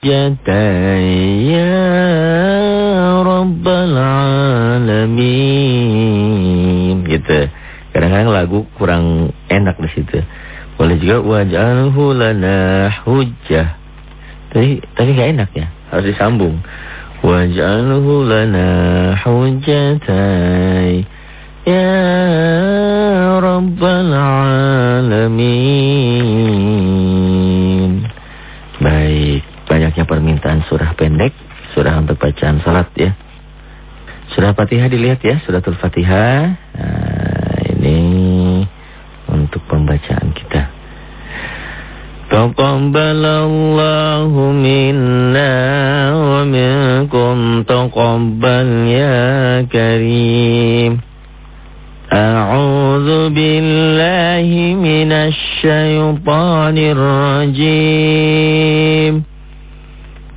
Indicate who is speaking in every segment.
Speaker 1: hujjatai ya rabbal alamin. Gitu. Kadang-kadang lagu kurang enak di situ. Boleh juga waj'alhu lana hujjah. Tapi tapi enggak enak ya. Harus disambung. Waj'alhu lana hujjatai ya rabbal alamin. Banyaknya permintaan surah pendek, surah untuk bacaan salat ya. Surah Fatihah dilihat ya, suratul Fatihah. Nah, ini untuk pembacaan kita. Taqabbalallahu minna wa minkum taqabbal ya karim.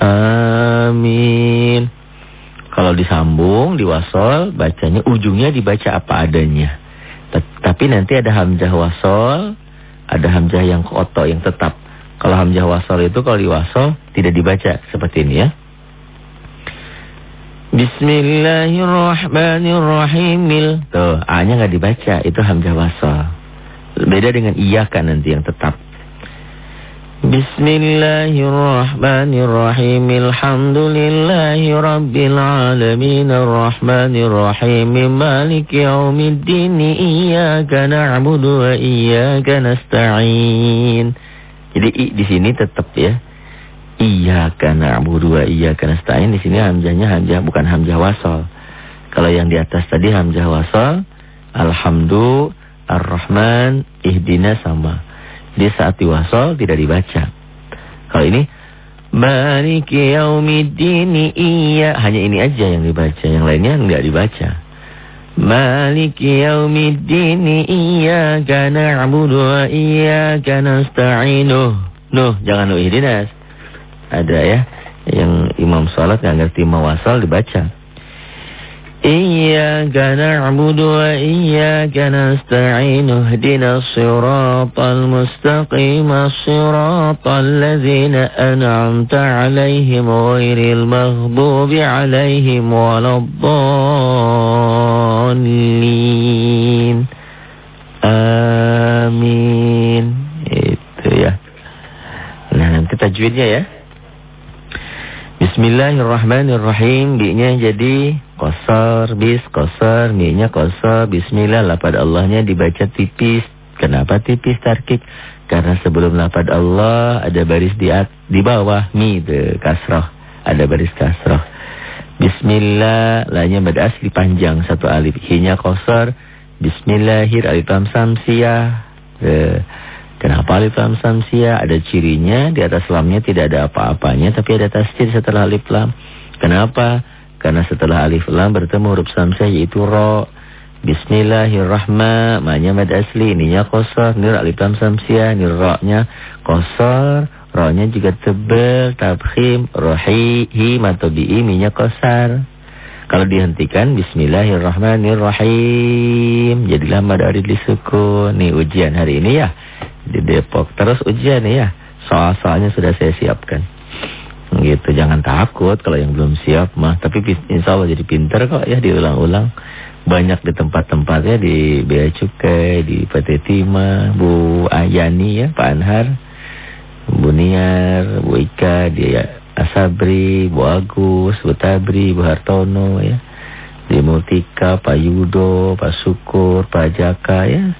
Speaker 1: Amin Kalau disambung, diwasol, bacanya ujungnya dibaca apa adanya tapi nanti ada hamzah wasol, ada hamzah yang koto yang tetap. Kalau hamzah wasol itu kalau diwasol tidak dibaca seperti ini ya. Bismillahirrahmanirrahim. Tuh, A-nya nggak dibaca, itu hamzah wasol. Beda dengan iya kan nanti yang tetap. Bismillahirrahmanirrahim. Alhamdulillahi rabbil alamin arrahmanirrahim maliki yaumiddin iyyaka na'budu wa iyyaka nasta'in. Jadi i di sini tetap ya. Iyyaka na'budu wa iyyaka nasta'in di sini hamzahnya hamzah bukan hamzah wasal. Kalau yang di atas tadi hamzah wasal, alhamdu, arrahman, ihdina sama. Di saat diwasol tidak dibaca. Kalau ini Maliki yaumiddin iya hanya ini aja yang dibaca, yang lainnya enggak dibaca. Maliki yaumiddin iyyaka na'budu wa iyyaka nasta'in. Nuh, jangan ihdinas. Ada ya yang imam salat enggak ngerti mawasal dibaca. إياك نعبد وإياك نستعين اهدنا الصراط المستقيم الصراط الذين أنعمت عليهم غير المغضوب عليهم ولا الضالين Amin Itu ya Nah nanti tajwidnya ya Bismillahirrahmanirrahim Bi-nya jadi kosor, bis, kosor, mi-nya kosor, bismillah, lapad Allahnya dibaca tipis. Kenapa tipis tarkik? Karena sebelum lapad Allah ada baris di at, di bawah mi de kasroh, ada baris kasroh. Bismillah, lahnya pada asli panjang satu alif, hi-nya kosor, bismillahir alif lam samsiyah. De, kenapa alif lam samsiyah? Ada cirinya, di atas lamnya tidak ada apa-apanya tapi ada tasjid setelah alif lam. Kenapa? Karena setelah alif lam bertemu huruf samsah yaitu ro. Bismillahirrahmanirrahim. Manya mad asli. Ininya kosor. Nir alif lam samsiah. Nir ro-nya kosor. Ro-nya juga tebal. Tabkhim. Rohi. Atau bi'i. Minya kosar. Kalau dihentikan. Bismillahirrahmanirrahim. Jadilah mad arid disukun. Nih ujian hari ini ya. Di Depok. Terus ujian ya. Soal-soalnya sudah saya siapkan. Gitu, jangan takut kalau yang belum siap mah. Tapi insya Allah jadi pinter kok ya diulang-ulang. Banyak di tempat-tempatnya di Bea Cukai, di PT Timah, Bu Ayani ya, Pak Anhar, Bu Niar, Bu Ika, di Asabri, Bu Agus, Bu Tabri, Bu Hartono ya. Di Multika, Pak Yudo, Pak Syukur, Pak Jaka ya.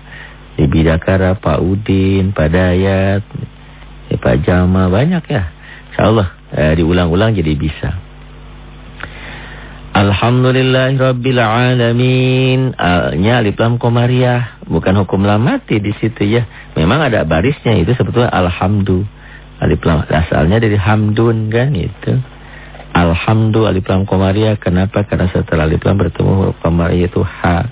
Speaker 1: Di Bidakara, Pak Udin, Pak Dayat, ya, Pak Jama, banyak ya. Insya Allah eh, diulang-ulang jadi bisa. Alhamdulillahirabbil alamin. Alnya alif lam komariah, bukan hukum lamati di situ ya. Memang ada barisnya itu sebetulnya alhamdu. Alif lam asalnya dari hamdun kan itu. Alhamdu alif lam komariah. Kenapa? Karena setelah alif lam bertemu huruf komariah itu ha.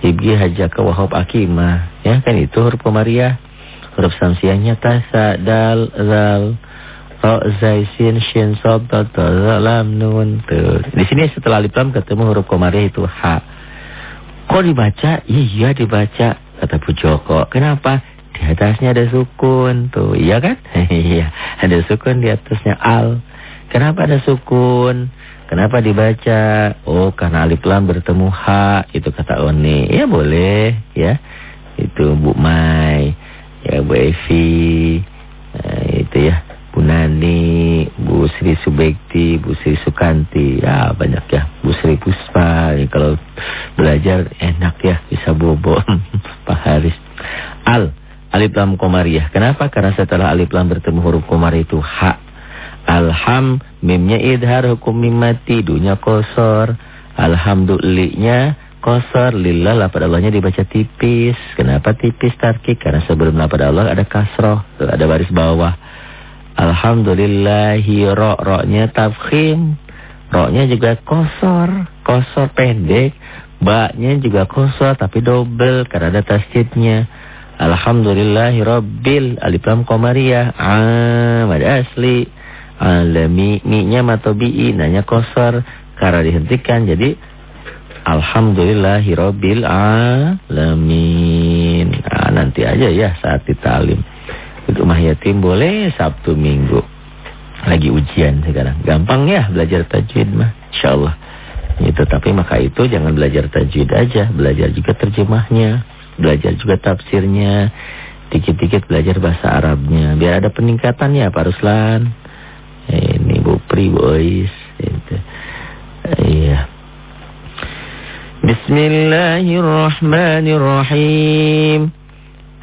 Speaker 1: Ibgi hajaka wahab akimah. Ya kan itu huruf komariah. Huruf samsiahnya tasa dal zal Ro, zai, sin, shin, sob, to, lam, nun, tuh. Di sini setelah alif lam ketemu huruf komariah itu ha. Kok dibaca? Iya dibaca. Kata Bu Joko. Kenapa? Di atasnya ada sukun. Tuh, iya kan? Iya, ada sukun di atasnya al. Kenapa ada sukun? Kenapa dibaca? Oh, karena alif lam bertemu ha. Itu kata Oni. Ya boleh, ya. Itu Bu Mai, ya Bu Evi. Nah, itu ya. Bu Nani, Bu Sri Subekti, Bu Sri Sukanti, ya banyak ya. Bu Sri Puspa, ya, kalau belajar enak ya, bisa bobo. Pak Haris. Al, alif lam komariah. Kenapa? Karena setelah alif lam bertemu huruf komar itu ha. Alham, mimnya idhar, hukum mimati, dunya kosor. Alhamdulillahnya kosor, lillah lapad Allahnya dibaca tipis. Kenapa tipis tarkik? Karena sebelum lapad Allah ada kasroh, ada baris bawah. Alhamdulillahi ro roknya tafkhim. Roknya juga kosor, kosor pendek. Baknya juga kosor tapi double karena ada tasjidnya. Alhamdulillahi rabbil alif lam. Am ada asli. Alami mi-nya nanya kosor karena dihentikan jadi Alhamdulillahi rabbil alamin. Nah, nanti aja ya saat ditalim. Rumah yatim boleh Sabtu Minggu. Lagi ujian sekarang. Gampang ya belajar tajwid mah. InsyaAllah. Itu, tapi maka itu jangan belajar tajwid aja. Belajar juga terjemahnya. Belajar juga tafsirnya. Dikit-dikit belajar bahasa Arabnya. Biar ada peningkatannya Pak Ruslan. Ini Bu Pri, Bu Ois. Itu. Iya. Bismillahirrahmanirrahim.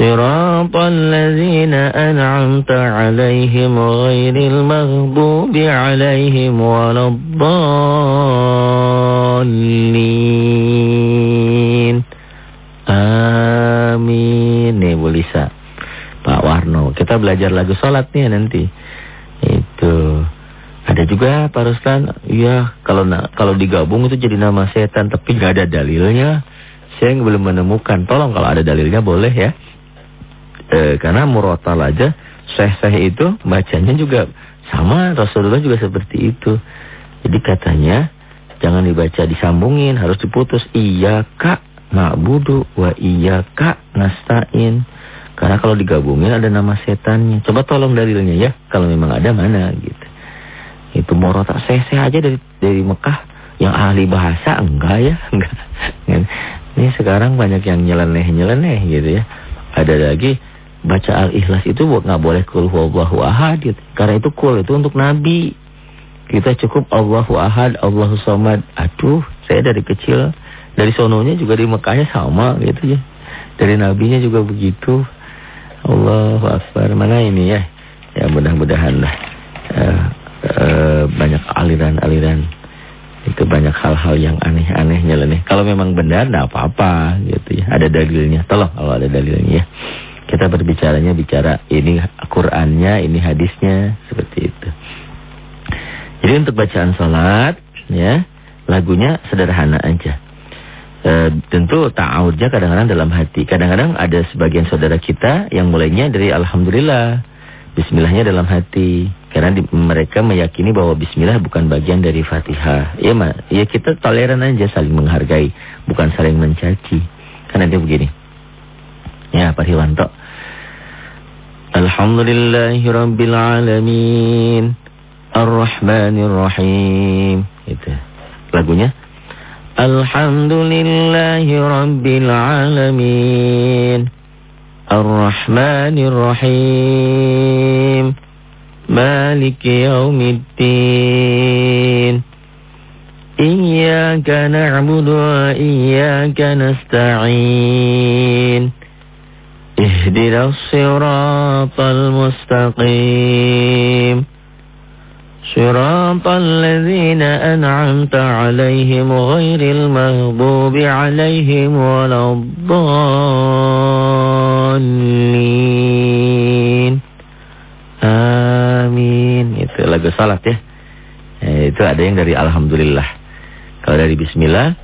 Speaker 1: صراط الذين أنعمت عليهم غير المغضوب عليهم ولا الضالين Amin Nih Bu Lisa Pak Warno Kita belajar lagu sholat nih nanti Itu Ada juga Pak Ruslan Iya kalau kalau digabung itu jadi nama setan Tapi gak ada dalilnya Saya belum menemukan Tolong kalau ada dalilnya boleh ya e, karena murotal aja seh-seh itu bacanya juga sama Rasulullah juga seperti itu. Jadi katanya jangan dibaca disambungin, harus diputus. Iya kak ma'budu wa iya kak nastain. Karena kalau digabungin ada nama setannya. Coba tolong dalilnya ya. Kalau memang ada mana gitu. Itu murotal seh-seh aja dari dari Mekah yang ahli bahasa enggak ya enggak. Ini sekarang banyak yang nyeleneh-nyeleneh gitu ya. Ada lagi baca al-ikhlas itu nggak boleh kul huwallahu ahad gitu. Karena itu kul itu untuk nabi. Kita cukup Allahu ahad, Allahu somad. Aduh, saya dari kecil dari sononya juga di Mekahnya sama gitu ya. Dari nabinya juga begitu. Allahu akbar. Mana ini ya? Ya mudah-mudahan lah. Uh, banyak aliran-aliran itu banyak hal-hal yang aneh-aneh nyeleneh. Kalau memang benar, tidak apa-apa gitu ya. Ada dalilnya. Tolong kalau ada dalilnya ya. Kita berbicaranya bicara ini Qurannya, ini hadisnya, seperti itu. Jadi untuk bacaan sholat, ya, lagunya sederhana aja. E, tentu ta'awudnya kadang-kadang dalam hati. Kadang-kadang ada sebagian saudara kita yang mulainya dari Alhamdulillah. Bismillahnya dalam hati. Karena di, mereka meyakini bahwa Bismillah bukan bagian dari Fatihah. Ya, ma, ya kita toleran aja saling menghargai. Bukan saling mencaci. Karena dia begini. Pak Hiwanto. Alhamdulillahi Rabbil Alamin. Ar-Rahmanir Rahim Itu lagunya. Alhamdulillahi Rabbil Alamin. Ar-Rahmanir Rahim Maliki na'budu wa iyaka nasta'in اهدنا الصراط المستقيم صراط الذين أنعمت عليهم غير المغضوب عليهم ولا الضالين Amin Itu lagu salat ya eh, Itu ada yang dari Alhamdulillah Kalau dari Bismillah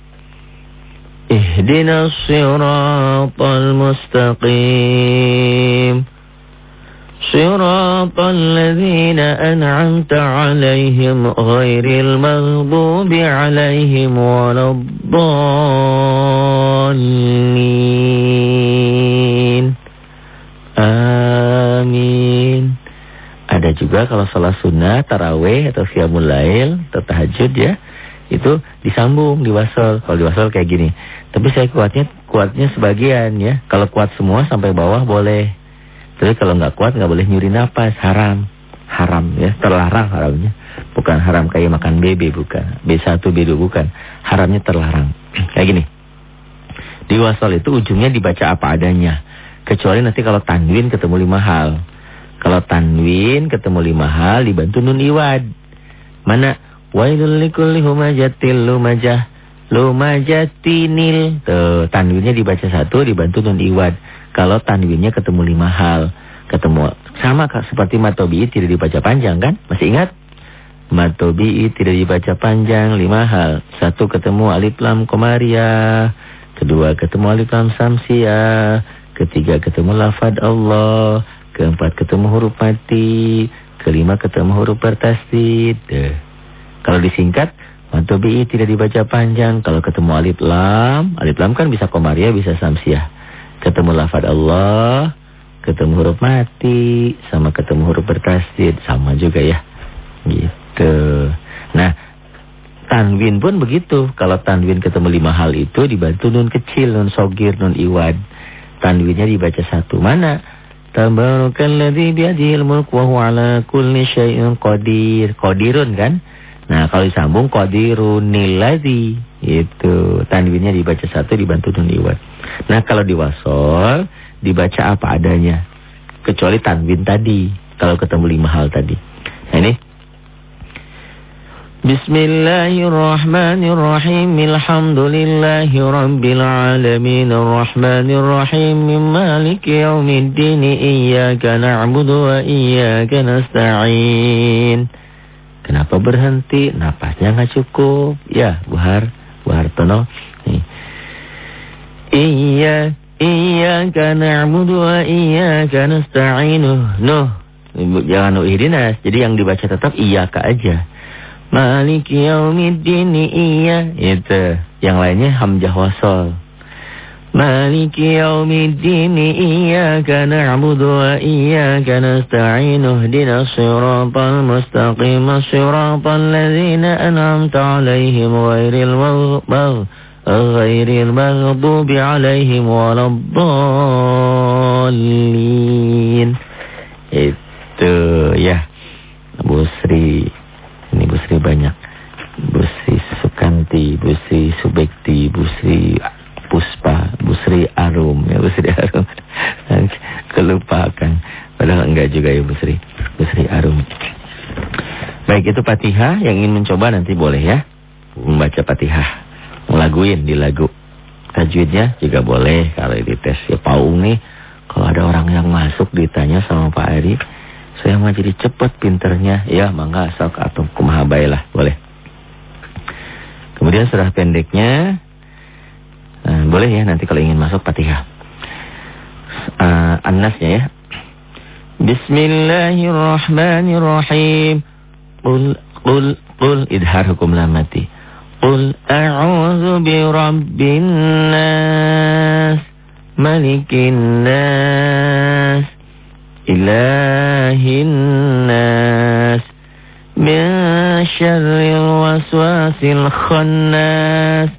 Speaker 1: اهدنا الصراط المستقيم صراط الذين أنعمت عليهم غير المغضوب عليهم ولا الضالين Amin. Ada juga kalau salat sunnah, taraweh atau qiyamul lail atau tahajud ya, itu disambung di wasol. Kalau di wasol kayak gini. Tapi saya kuatnya kuatnya sebagian ya. Kalau kuat semua sampai bawah boleh. Tapi kalau nggak kuat nggak boleh nyuri napas, haram. Haram ya, terlarang haramnya. Bukan haram kayak makan BB bukan. B1, B2 bukan. Haramnya terlarang. kayak gini. Di wasol itu ujungnya dibaca apa adanya. Kecuali nanti kalau tanwin ketemu lima hal. Kalau tanwin ketemu lima hal dibantu nun iwad. Mana Wailul likulli humajatil lumajah lumajatinil. Tuh, tanwinnya dibaca satu dibantu nun iwad. Kalau tanwinnya ketemu lima hal. Ketemu sama seperti matobi'i tidak dibaca panjang kan? Masih ingat? Matobi'i tidak dibaca panjang lima hal. Satu ketemu alif lam komariah. Kedua ketemu alif lam samsiah. Ketiga ketemu lafad Allah. Keempat ketemu huruf mati. Kelima ketemu huruf bertasdid. Kalau disingkat, Mantubi'i tidak dibaca panjang. Kalau ketemu alif lam, alif lam kan bisa komaria, bisa samsiah. Ketemu lafad Allah, ketemu huruf mati, sama ketemu huruf bertasdid, sama juga ya. Gitu. Nah, tanwin pun begitu. Kalau tanwin ketemu lima hal itu dibantu nun kecil, nun sogir, nun iwad. Tanwinnya dibaca satu. Mana? Tabarakalladzi biadihil mulk wa huwa ala kulli syai'in qadir. Qadirun kan? Nah kalau disambung qadirunilladzi itu tanwinnya dibaca satu dibantu nun iwad. Nah kalau diwasol dibaca apa adanya. Kecuali tanwin tadi kalau ketemu lima hal tadi. Nah ini. Bismillahirrahmanirrahim. Alhamdulillahi Rabbil Alamin Ar-Rahmanirrahim Maliki yaumiddin Iyaka na'budu wa iyaka nasta'in Kenapa berhenti? Napasnya nggak cukup. Ya, Bu Har, Bu Hartono. Iya, iya karena na'budu wa iyyaka nasta'inu. Nuh, jangan uhdinas. Jadi yang dibaca tetap iyyaka aja. Maliki yaumiddin iya. Itu. Yang lainnya hamzah wasol. مالك يوم الدين إياك نعبد وإياك نستعين اهدنا الصراط المستقيم. الصراط الذين أنعمت عليهم غير المغضوب عليهم ولا الضالين. Fatihah yang ingin mencoba nanti boleh ya. Membaca Fatihah. Melaguin di lagu. Tajwidnya juga boleh kalau di tes ya paung nih. Kalau ada orang yang masuk ditanya sama Pak Ari, saya mau jadi cepat pinternya. Ya, mangga sok atau kumaha lah, boleh. Kemudian surah pendeknya, uh, boleh ya nanti kalau ingin masuk Fatihah. Uh, An-Nasnya ya. Bismillahirrahmanirrahim. Qul qul qul idhar hukum lamati. Qul a'udzu birabbin nas malikin nas ilahin nas min syarril waswasil khannas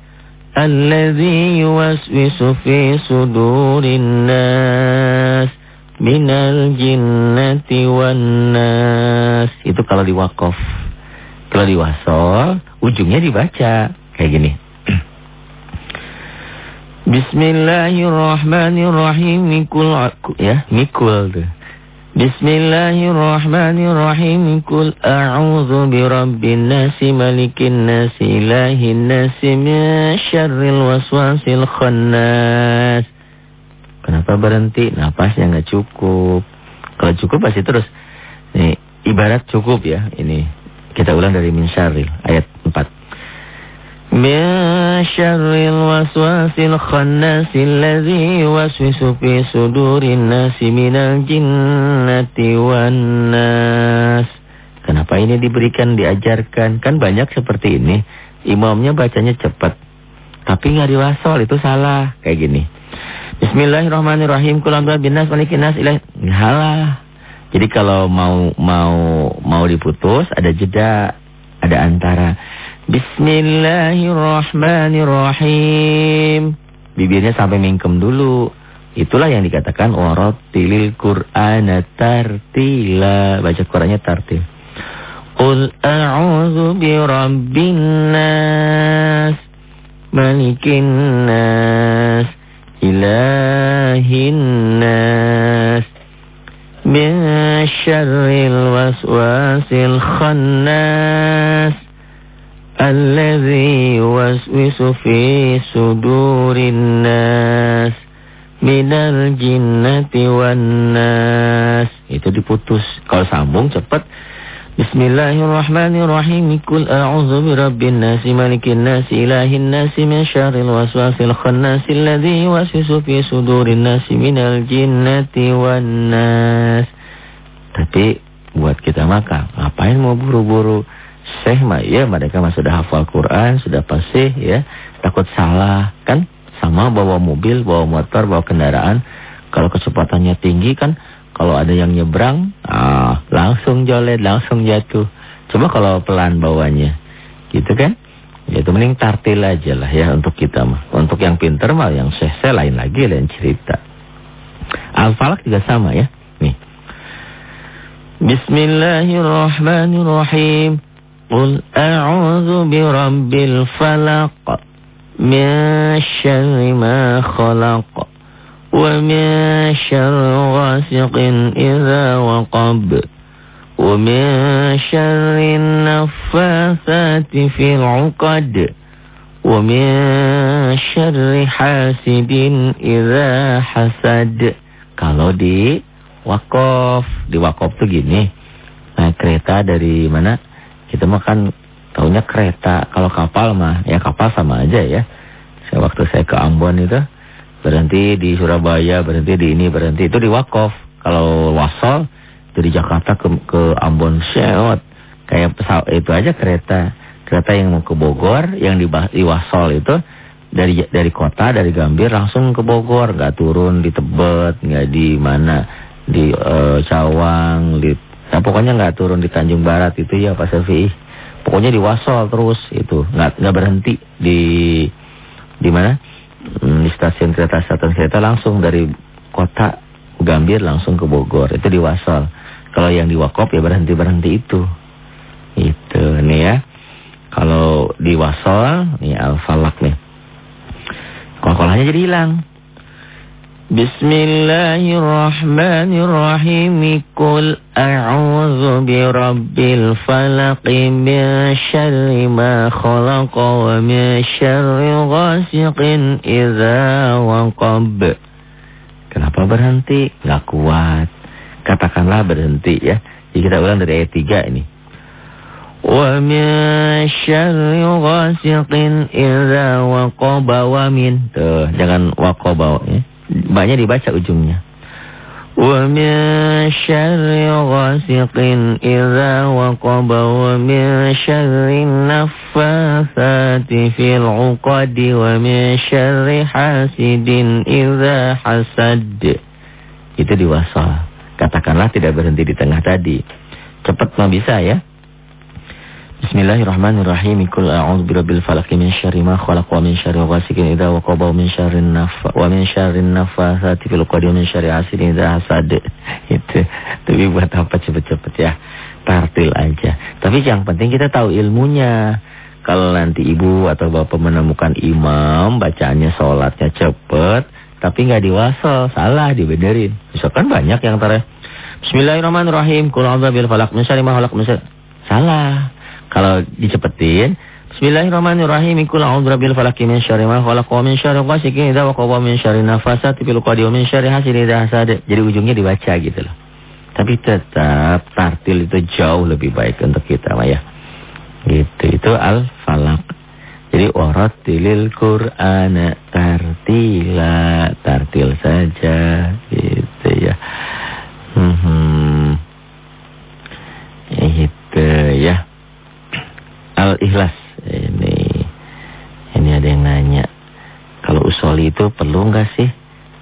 Speaker 1: alladhi yuwaswisu fi sudurin nas minal jinnati wan nas itu kalau di wakaf kalau di wasol ujungnya dibaca kayak gini Bismillahirrahmanirrahim mikul ya mikul tuh. Bismillahirrahmanirrahim Kul a'udzu birabbin nasi malikin nasi ilahin nasi min syarril waswasil khannas. Kenapa berhenti? Napasnya nggak cukup. Kalau cukup pasti terus. Nih, ibarat cukup ya. Ini kita ulang dari min syarril ayat 4. Min syarril waswasil khannasil ladzi waswisu fi sudurin nasi minal jinnati wan nas. Kenapa ini diberikan diajarkan? Kan banyak seperti ini. Imamnya bacanya cepat. Tapi nggak diwasol itu salah kayak gini. Bismillahirrahmanirrahim. Kulantuan binas malikinas ilah. Halah. Jadi kalau mau mau mau diputus, ada jeda. Ada antara. Bismillahirrahmanirrahim. Bibirnya sampai mingkem dulu. Itulah yang dikatakan warattilil Qur'ana tartila. Baca Qur'annya tartil. Qul a'udzu birabbin nas, malikin nas, ilahin nas, min syarril waswasil khannas. الذي يوسوس في صدور الناس minal jinnati wan nas itu diputus kalau sambung cepat Bismillahirrahmanirrahim Kul a'udzu birabbin nasi malikin nasi ilahin nasi min syarril waswasil khannasil ladzi yuwaswisu fi sudurin nasi minal jinnati wan nas Tapi buat kita maka ngapain mau buru-buru Syekh mah ya mereka mah sudah hafal Quran, sudah fasih ya. Takut salah kan? Sama bawa mobil, bawa motor, bawa kendaraan. Kalau kecepatannya tinggi kan kalau ada yang nyebrang, ah, langsung jolet, langsung jatuh. Cuma kalau pelan bawahnya, Gitu kan? Ya itu mending tartil aja lah ya untuk kita mah. Untuk yang pinter mah yang seh-seh lain lagi lain cerita. Al-Falak juga sama ya. Nih. Bismillahirrahmanirrahim. Qul a'udzu birabbil falak. min syarima khalaqa. ومن شر غاسق إذا وقب ومن شر النفاثات في العقد ومن شر حاسد إذا حسد kalau di wakaf di wakaf tuh gini nah kereta dari mana kita mah kan tahunya kereta. Kalau kapal mah ya kapal sama aja ya. Saya waktu saya ke Ambon itu berhenti di Surabaya, berhenti di ini, berhenti itu di Wakof. Kalau wasol dari Jakarta ke ke Ambon Sewot kayak pesawat itu aja kereta. Kereta yang mau ke Bogor, yang di, di Wasol itu dari dari kota dari Gambir langsung ke Bogor, nggak turun di Tebet, nggak di mana di uh, Cawang, di Nah pokoknya nggak turun di Tanjung Barat itu ya Pak Selvi. Pokoknya di Wasol terus itu, nggak nggak berhenti di di mana? Di stasiun kereta stasiun kereta langsung dari kota Gambir langsung ke Bogor. Itu di Wasol. Kalau yang di Wakop ya berhenti berhenti itu. Itu nih ya. Kalau di Wasol nih Al-Falak nih. Kol-kolanya jadi hilang. Bismillahirrahmanirrahim. Qul a'udzu birabbil falaq min syarri ma khalaq wa min syarri ghasiqin idza waqab. Kenapa berhenti? Nggak kuat. Katakanlah berhenti ya. Jadi kita ulang dari ayat 3 ini. Syarri ghasiqin idza waqaba wa min. Tuh, jangan waqaba ya. Banyak dibaca ujungnya. Ghasiqin idza waqaba wa min syarri naffatsati fil 'uqadi wa min syarri hasidin idza hasad. Itu diwasal. Katakanlah tidak berhenti di tengah tadi. Cepat mah bisa ya. Bismillahirrahmanirrahim. Qul a'udzu birabbil falaq min syarri ma khalaq wa min syarri ghasiqin idza waqaba wa min syarri naffa wa min syarri naffatsati fil 'uqad wa min syarri hasidin idza hasad. Itu. Tapi buat apa cepet-cepet ya? Tartil aja. Tapi yang penting kita tahu ilmunya. Kalau nanti ibu atau bapak menemukan imam bacaannya sholatnya cepet, tapi nggak diwasal, salah dibenerin. Misalkan banyak yang tar Bismillahirrahmanirrahim. Qul a'udzu birabbil falaq min syarri ma khalaq. Salah. Kalau dicepetin, Bismillahirrahmanirrahim. Qul a'udzu birabbil falaq min syarri ma khalaq wa min syarri ghasiqin idza waqaba min syarri nafasati fil 'uqad wa min syarri hasidin idza hasad. Jadi ujungnya dibaca gitu loh. Tapi tetap tartil itu jauh lebih baik untuk kita Maya. Gitu. Itu al-falaq. Jadi warattilil Qur'ana tartila. Tartil saja gitu ya. Hmm. hmm. Gitu ya. Al-Ikhlas. Ini ini ada yang nanya. Kalau usoli itu perlu nggak sih?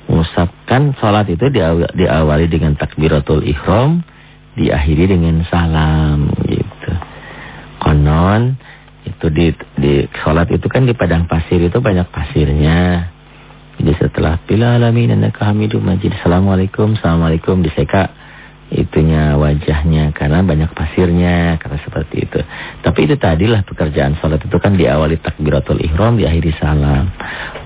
Speaker 1: Mengucapkan sholat itu diawali dengan takbiratul ihram, diakhiri dengan salam gitu. Konon itu di di sholat itu kan di padang pasir itu banyak pasirnya. Jadi setelah bila alamin annaka hamidum majid. Assalamualaikum, Assalamualaikum diseka itunya wajahnya karena banyak pasirnya karena seperti itu. Tapi itu tadilah pekerjaan salat itu kan diawali takbiratul ihram diakhiri salam.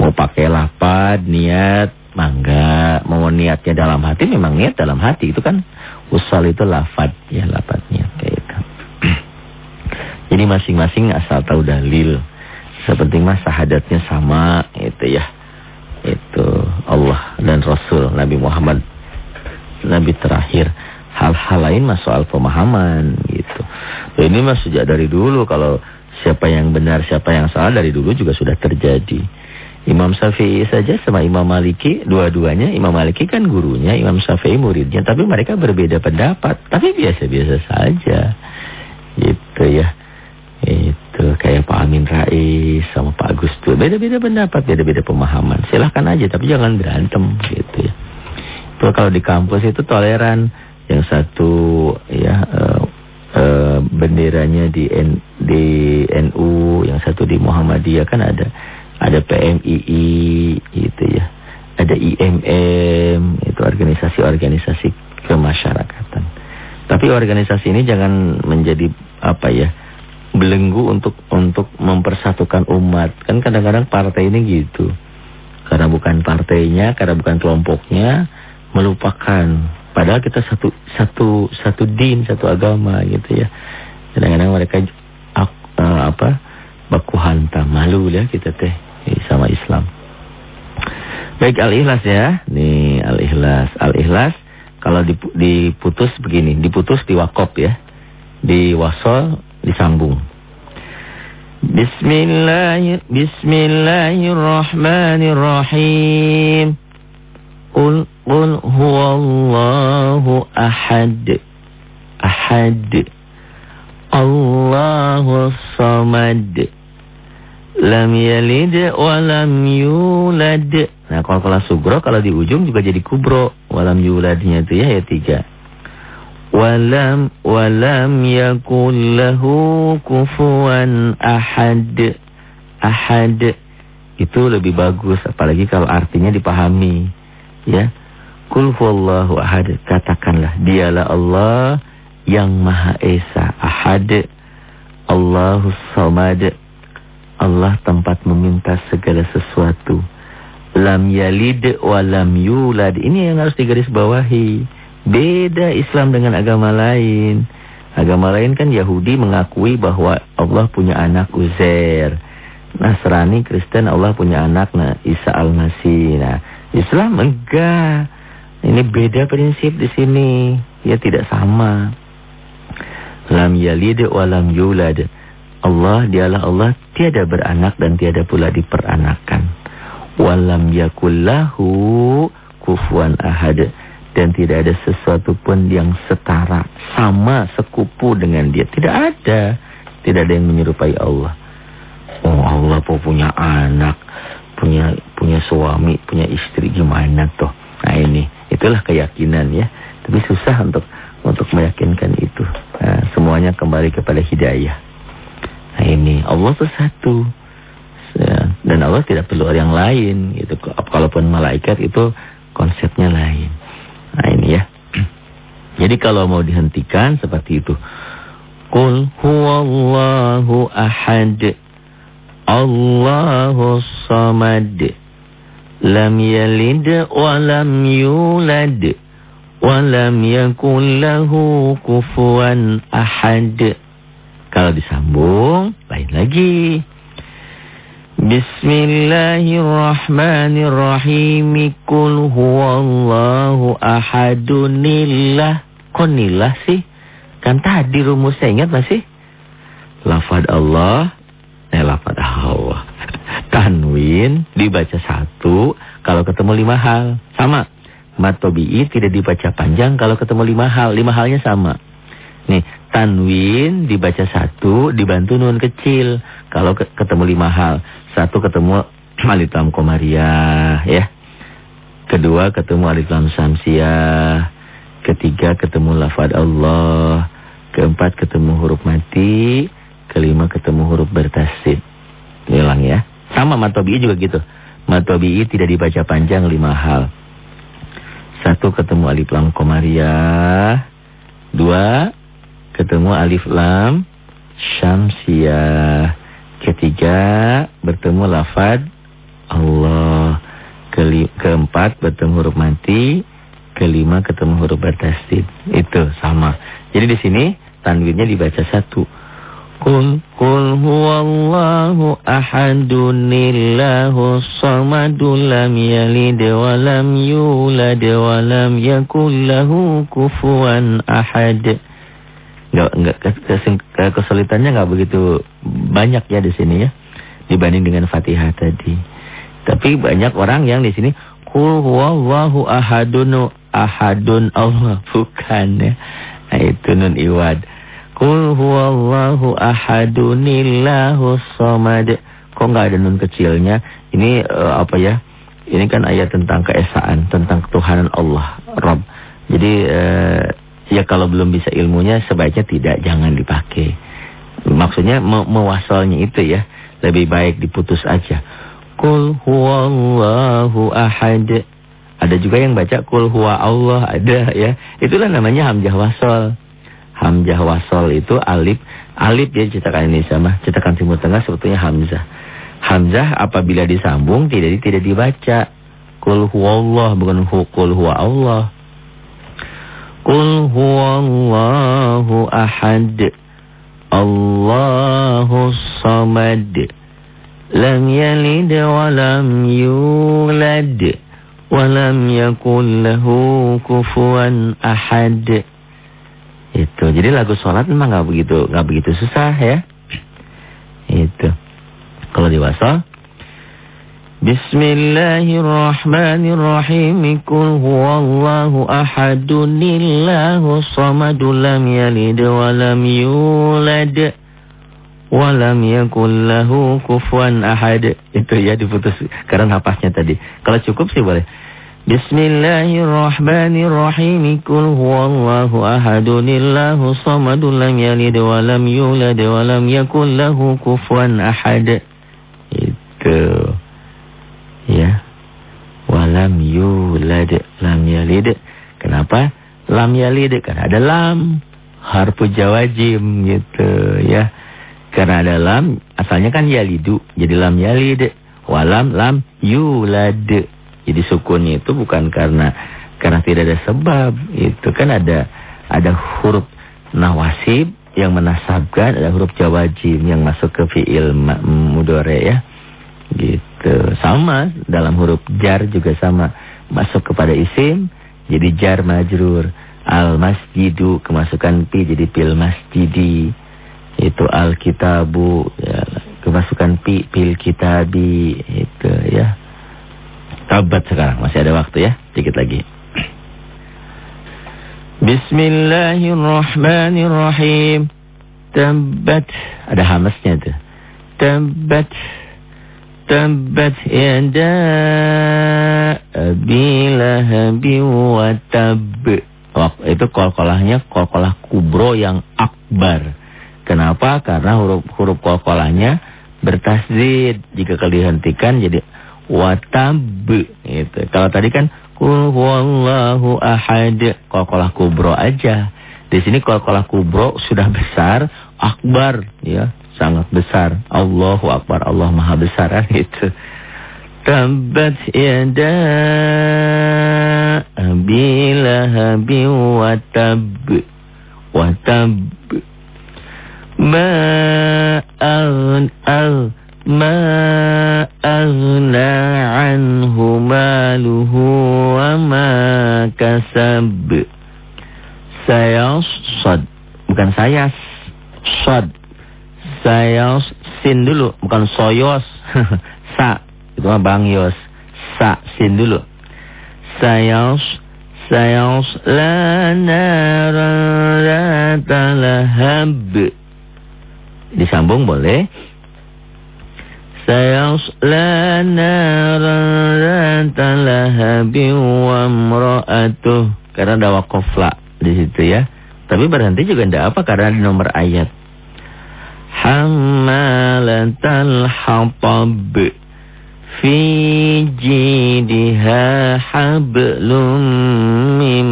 Speaker 1: Mau pakai lapad niat mangga, mau niatnya dalam hati memang niat dalam hati itu kan usal itu lafad ya lafadnya kayak itu. Jadi masing-masing asal tahu dalil. Seperti mas sahadatnya sama itu ya. Itu Allah dan Rasul Nabi Muhammad Nabi terakhir hal-hal lain mas soal pemahaman gitu. ini mas sejak dari dulu kalau siapa yang benar siapa yang salah dari dulu juga sudah terjadi. Imam Syafi'i saja sama Imam Maliki dua-duanya Imam Maliki kan gurunya Imam Syafi'i muridnya tapi mereka berbeda pendapat tapi biasa-biasa saja. Gitu ya. Itu kayak Pak Amin Rais sama Pak Agus tuh beda-beda pendapat beda-beda pemahaman. Silahkan aja tapi jangan berantem gitu ya. Itu kalau di kampus itu toleran yang satu ya uh, uh, benderanya di N, di NU, yang satu di Muhammadiyah kan ada ada PMII itu ya. Ada IMM, itu organisasi-organisasi kemasyarakatan. Tapi organisasi ini jangan menjadi apa ya? belenggu untuk untuk mempersatukan umat. Kan kadang-kadang partai ini gitu. Karena bukan partainya, karena bukan kelompoknya, melupakan Padahal kita satu satu satu din, satu agama gitu ya. Kadang-kadang mereka uh, apa? baku hantam, malu ya kita teh sama Islam. Baik al-ikhlas ya. Nih al-ikhlas. Al-ikhlas kalau diputus begini, diputus di wakop ya. Di wasol disambung. Bismillah, Bismillahirrahmanirrahim. Qul qul huwallahu ahad. Ahad. Allahu samad. Lam yalid wa lam yulad. Nah, kalau kelas sugro kalau di ujung juga jadi kubro. Walam yuladnya itu ya ya tiga. Walam walam yakul lahu kufuwan ahad. Ahad. Itu lebih bagus apalagi kalau artinya dipahami. Ya. Kul huwallahu ahad. Katakanlah dialah Allah yang Maha Esa, Ahad. Allahu Samad. Allah tempat meminta segala sesuatu. Lam yalid wa lam yulad. Ini yang harus digaris bawahi. Beda Islam dengan agama lain. Agama lain kan Yahudi mengakui bahwa Allah punya anak Uzair. Nasrani Kristen Allah punya anak nah, Isa al-Masih. Nah, Islam enggak. Ini beda prinsip di sini. Ya tidak sama. Lam yalid wa lam yulad. Allah dialah Allah tiada beranak dan tiada pula diperanakan. Walam yakullahu kufuan ahad dan tidak ada sesuatu pun yang setara sama sekupu dengan dia. Tidak ada. Tidak ada yang menyerupai Allah. Oh Allah punya anak, punya punya suami, punya istri gimana tuh? Nah ini itulah keyakinan ya. Tapi susah untuk untuk meyakinkan itu. Nah, semuanya kembali kepada hidayah. Nah ini Allah itu satu. Ya, dan Allah tidak perlu orang lain gitu. Kalaupun malaikat itu konsepnya lain. Nah ini ya. Jadi kalau mau dihentikan seperti itu. Qul huwallahu ahad. Allahu samad. Lam yalid wa lam yulad. Walam yakun lahu kufuan ahad. Kalau disambung, lain lagi. Bismillahirrahmanirrahim. Kul huwallahu ahadunillah. Kok nillah sih? Kan tadi rumusnya ingat masih? Lafad Allah. Eh, lafad Allah. Tanwin dibaca satu kalau ketemu lima hal. Sama. Mat tobi'i tidak dibaca panjang kalau ketemu lima hal. Lima halnya sama. Nih, tanwin dibaca satu, dibantu nun kecil. Kalau ketemu lima hal. Satu ketemu alif lam komariah, ya. Kedua ketemu alif lam samsiah. Ketiga ketemu lafad Allah. Keempat ketemu huruf mati. Kelima ketemu huruf bertasid. Hilang ya. Sama matobi'i juga gitu. Matobi'i tidak dibaca panjang lima hal. Satu ketemu alif lam komariah. Dua ketemu alif lam syamsiah. Ketiga bertemu lafad Allah. Keempat bertemu huruf mati. Kelima ketemu huruf bertasdid. Itu sama. Jadi di sini tanwinnya dibaca satu. Qul qul huwallahu ahadunillahu samadu lam yalid wa lam yulad wa lam yakul lahu kufuwan ahad. Enggak enggak kesulitannya enggak begitu banyak ya di sini ya dibanding dengan Fatihah tadi. Tapi banyak orang yang di sini qul huwallahu ahadun ahadun Allah bukan ya. Nah, itu nun iwad. Qul huwallahu ahadunillahu samad. Kok enggak ada nun kecilnya? Ini uh, apa ya? Ini kan ayat tentang keesaan, tentang ketuhanan Allah, Rabb. Jadi uh, ya kalau belum bisa ilmunya sebaiknya tidak, jangan dipakai. Maksudnya me mewasalnya itu ya, lebih baik diputus aja. Qul huwallahu ahad. Ada juga yang baca qul huwa Allah, ada ya. Itulah namanya hamzah wasal. Hamzah wasol itu alif alif ya cetakan Indonesia mah cetakan Timur Tengah sebetulnya hamzah. Hamzah apabila disambung tidak tidak dibaca. Qul huwallah bukan hu, qul huwa Allah. Qul huwallahu ahad. Allahu samad. Lam yalid wa lam yulad. Wa lam yakul lahu kufuwan ahad. Itu. Jadi lagu sholat memang nggak begitu nggak begitu susah ya. Itu. Kalau dewasa Bismillahirrahmanirrahim. Qul huwallahu ahadun lillahu samadun lam yalid wa lam yulad wa lam yakul lahu ahad. Itu ya diputus karena napasnya tadi. Kalau cukup sih boleh. Bismillahirrahmanirrahim. Qul huwallahu lam yalid wa lam yulad wa lam yakul lahu kufuwan ahad. Itu. Ya. Wa lam yulad lam yalid. Kenapa? Lam yalid karena ada lam. Harfu jawajim gitu ya. Karena ada lam, asalnya kan yalidu. Jadi lam yalid. Walam lam yulad. Jadi sukunnya itu bukan karena karena tidak ada sebab. Itu kan ada ada huruf nawasib yang menasabkan, ada huruf jawajim yang masuk ke fiil mudore ya. Gitu. Sama dalam huruf jar juga sama. Masuk kepada isim jadi jar majrur. Al masjidu kemasukan pi jadi pil masjidi. Itu al kitabu ya, kemasukan pi pil kitabi itu ya. Tabat sekarang masih ada waktu ya, sedikit lagi. Bismillahirrahmanirrahim. Tabat ada hamasnya tuh. Tabat Tabbat yada abi lahabi wa tab. Itu kol-kolahnya kol-kolah kubro yang akbar. Kenapa? Karena huruf-huruf kol-kolahnya bertasdid. Jika kalau dihentikan jadi watab. Gitu. Kalau tadi kan kul huwallahu ahad. Kol-kolah kubro aja. Di sini kol-kolah kubro sudah besar, akbar ya sangat besar. Allahu Akbar, Allah Maha Besar kan itu. Tabbat yada abi lahabi wa tab wa tab ma agn anhu maluhu wa ma kasab sayasad bukan saya sad saya sin dulu, bukan soyos. Sa, itu mah Bang Yos. Sa, sin dulu. Sayos, sayos lana lahab. Disambung boleh. Sayos lana lahab wa mra'atuh. Karena ada wakofla di situ ya. Tapi berhenti juga tidak apa karena di nomor ayat. حمالة الحطب في جيدها حبل من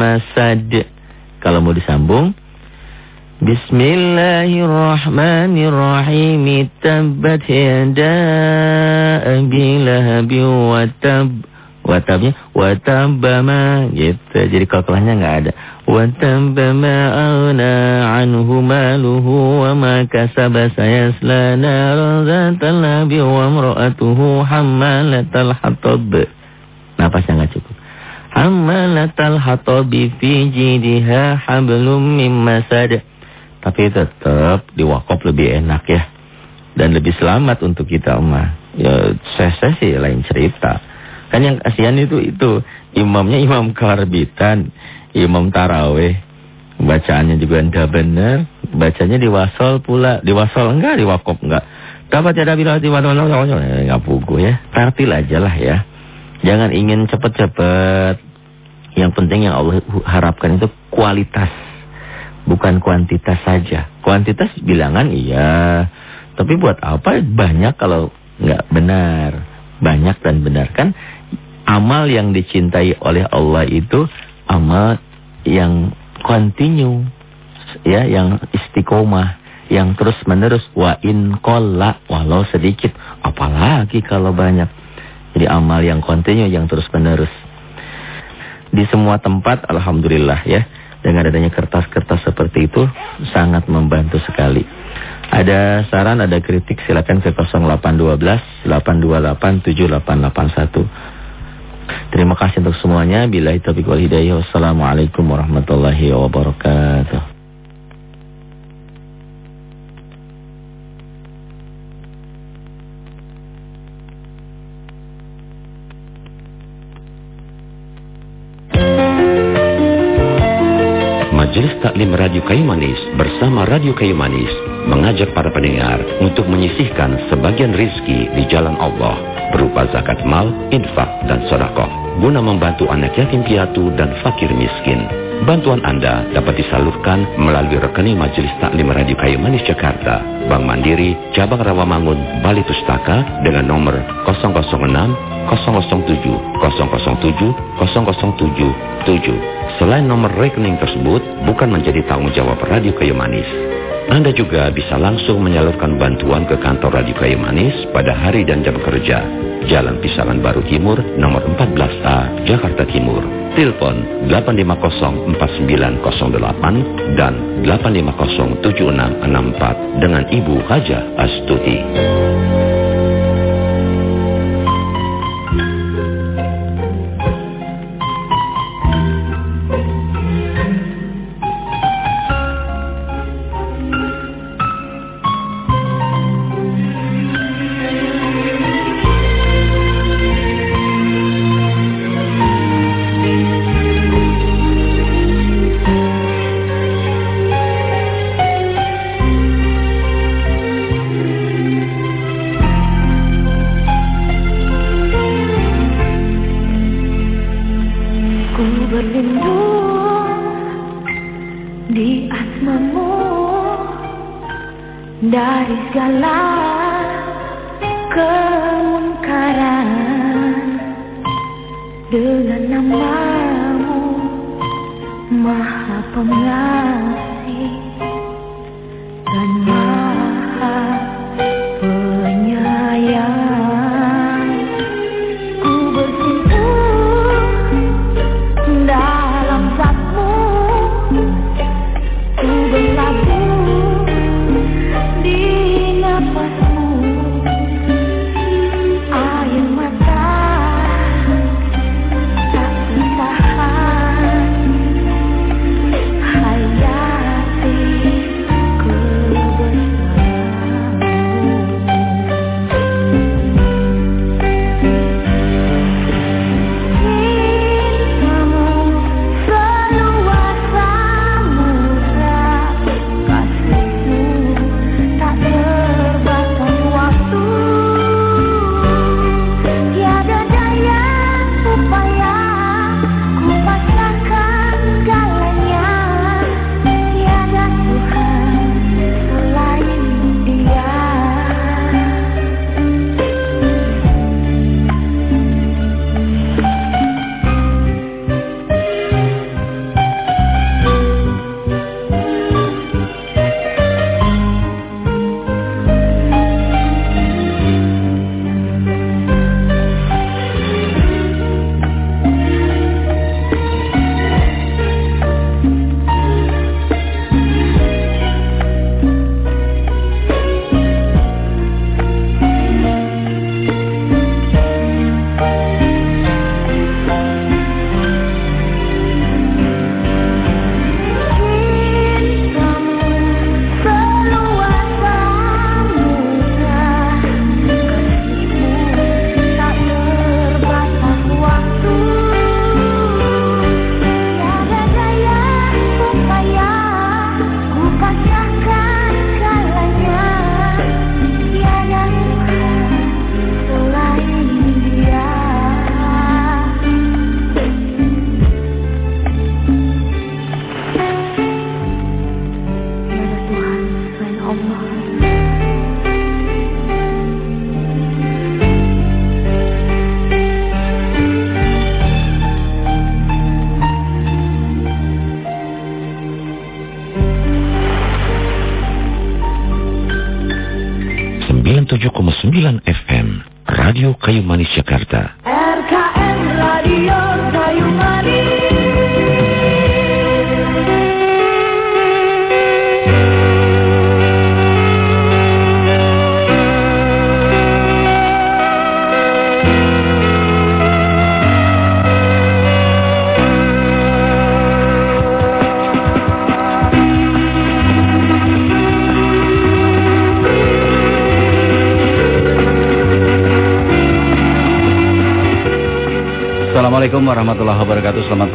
Speaker 1: مسد kalau mau disambung Bismillahirrahmanirrahim Tabbat yada abi lahabi wa tab Watabnya watabama gitu. Jadi kalkulahnya nggak ada. Watabama aghna anhu maluhu wa ma kasaba sayasla naran zatal labi wa imra'atuhu hammalatal hatab. Napasnya nggak cukup. Hammalatal hatab fi jidha hablum mim masad. Tapi tetap diwakop lebih enak ya. Dan lebih selamat untuk kita emak. Ya saya sih lain cerita. Kan yang kasihan itu itu imamnya imam karbitan, imam taraweh. Bacaannya juga tidak benar, bacanya diwasol pula, diwasol enggak, diwakop enggak. Dapat ada bila di mana enggak pugu ya. Tartil aja lah ya. Jangan ingin cepat-cepat. Yang penting yang Allah harapkan itu kualitas. Bukan kuantitas saja. Kuantitas bilangan iya. Tapi buat apa banyak kalau enggak benar. Banyak dan benar kan amal yang dicintai oleh Allah itu amal yang kontinu ya yang istiqomah yang terus menerus wa in qalla walau sedikit apalagi kalau banyak jadi amal yang kontinu yang terus menerus di semua tempat alhamdulillah ya dengan adanya kertas-kertas seperti itu sangat membantu sekali ada saran ada kritik silakan ke 0812 828 7881 Terima kasih untuk semuanya. Bila taufiq wal hidayah. Wassalamualaikum warahmatullahi wabarakatuh.
Speaker 2: Kayu Manis bersama Radio Kayu Manis mengajak para pendengar untuk menyisihkan sebagian rizki di jalan Allah berupa zakat mal, infak, dan sodakoh guna membantu anak yatim piatu dan fakir miskin. Bantuan Anda dapat disalurkan melalui rekening Majelis Taklim Radio Kayu Manis Jakarta, Bank Mandiri, Cabang Rawamangun, Bali Pustaka dengan nomor 006 007 007 0077. Selain nomor rekening tersebut, bukan menjadi tanggung jawab Radio Kayu Manis. Anda juga bisa langsung menyalurkan bantuan ke kantor Radio Kayu Manis pada hari dan jam kerja. Jalan Pisangan Baru Timur, nomor 14A, Jakarta Timur. Telepon 8504908 dan 8507664 dengan Ibu Haja Astuti.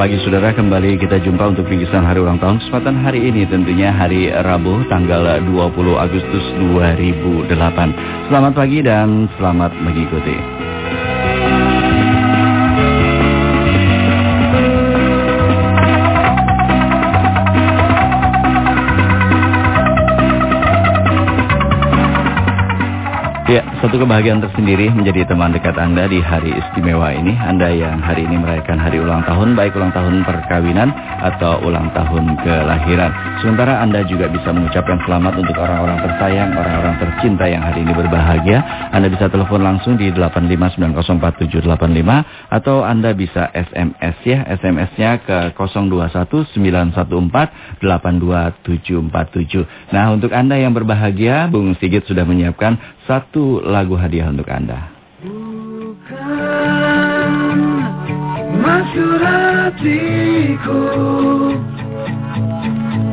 Speaker 3: Pagi saudara. Kembali kita jumpa untuk bingkisan hari ulang tahun. Kesempatan hari ini tentunya hari Rabu Tanggal 20 Agustus 2008 Selamat pagi dan selamat mengikuti Ya, satu kebahagiaan tersendiri menjadi teman dekat Anda di hari istimewa ini. Anda yang hari ini merayakan hari ulang tahun, baik ulang tahun perkawinan atau ulang tahun kelahiran. Sementara Anda juga bisa mengucapkan selamat untuk orang-orang tersayang, orang-orang tercinta yang hari ini berbahagia. Anda bisa telepon langsung di 859047785 atau Anda bisa SMS ya, SMS-nya ke 0219148277. Nah, untuk Anda yang berbahagia, Bung Sigit sudah menyiapkan satu lagu hadiah untuk Anda.
Speaker 4: Bukan hatiku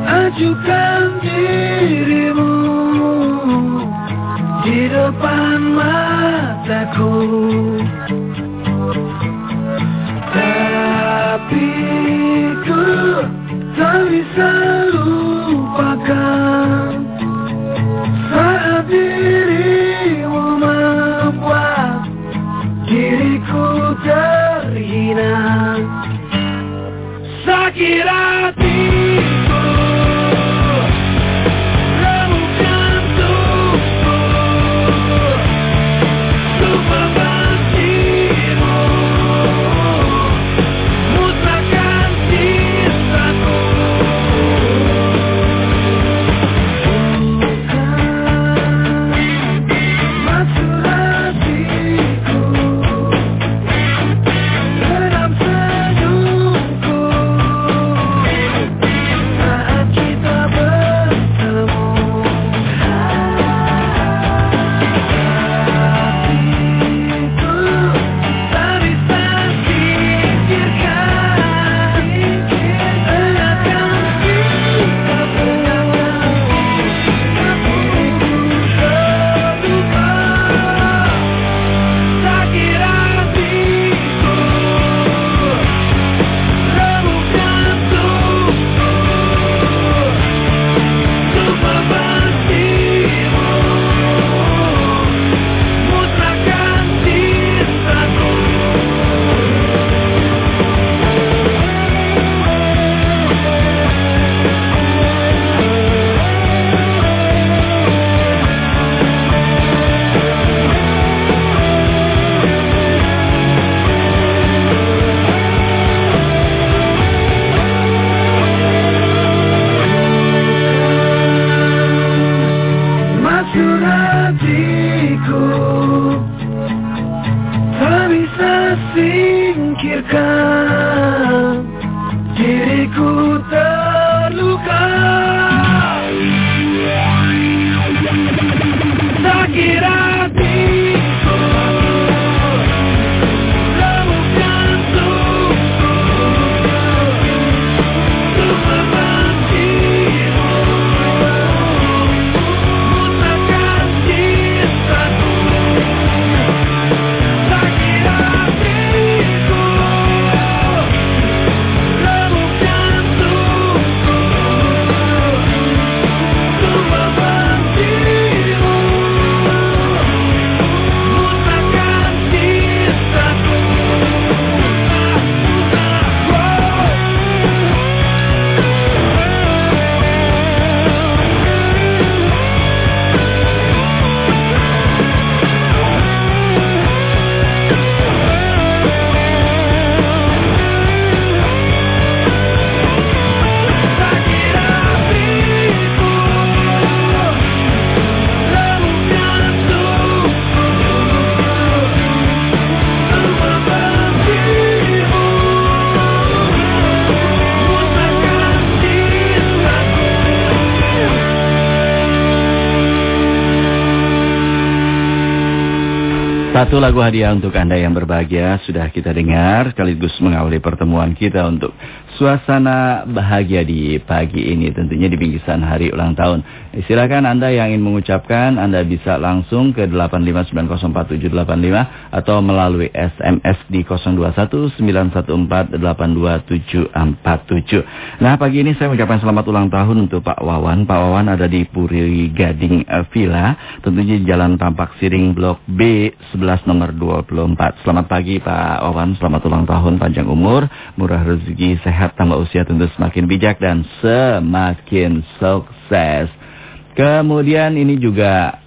Speaker 4: Ajukan dirimu Di depan mataku Tapi ku tak bisa lupakan Saat dirimu terhina Sakit hatiku
Speaker 3: Satu lagu hadiah untuk Anda yang berbahagia. Sudah kita dengar sekaligus mengawali pertemuan kita untuk suasana bahagia di pagi ini tentunya di bingkisan hari ulang tahun. Eh, Silakan Anda yang ingin mengucapkan Anda bisa langsung ke 8590475 atau melalui SMS di 021914824747. Nah, pagi ini saya mengucapkan selamat ulang tahun untuk Pak Wawan. Pak Wawan ada di Puri Gading eh, Villa, tentunya di Jalan Tampak Siring Blok B 11 nomor 24. Selamat pagi Pak Wawan, selamat ulang tahun, panjang umur, murah rezeki, sehat, tambah usia tentu semakin bijak dan semakin sukses. Kemudian ini juga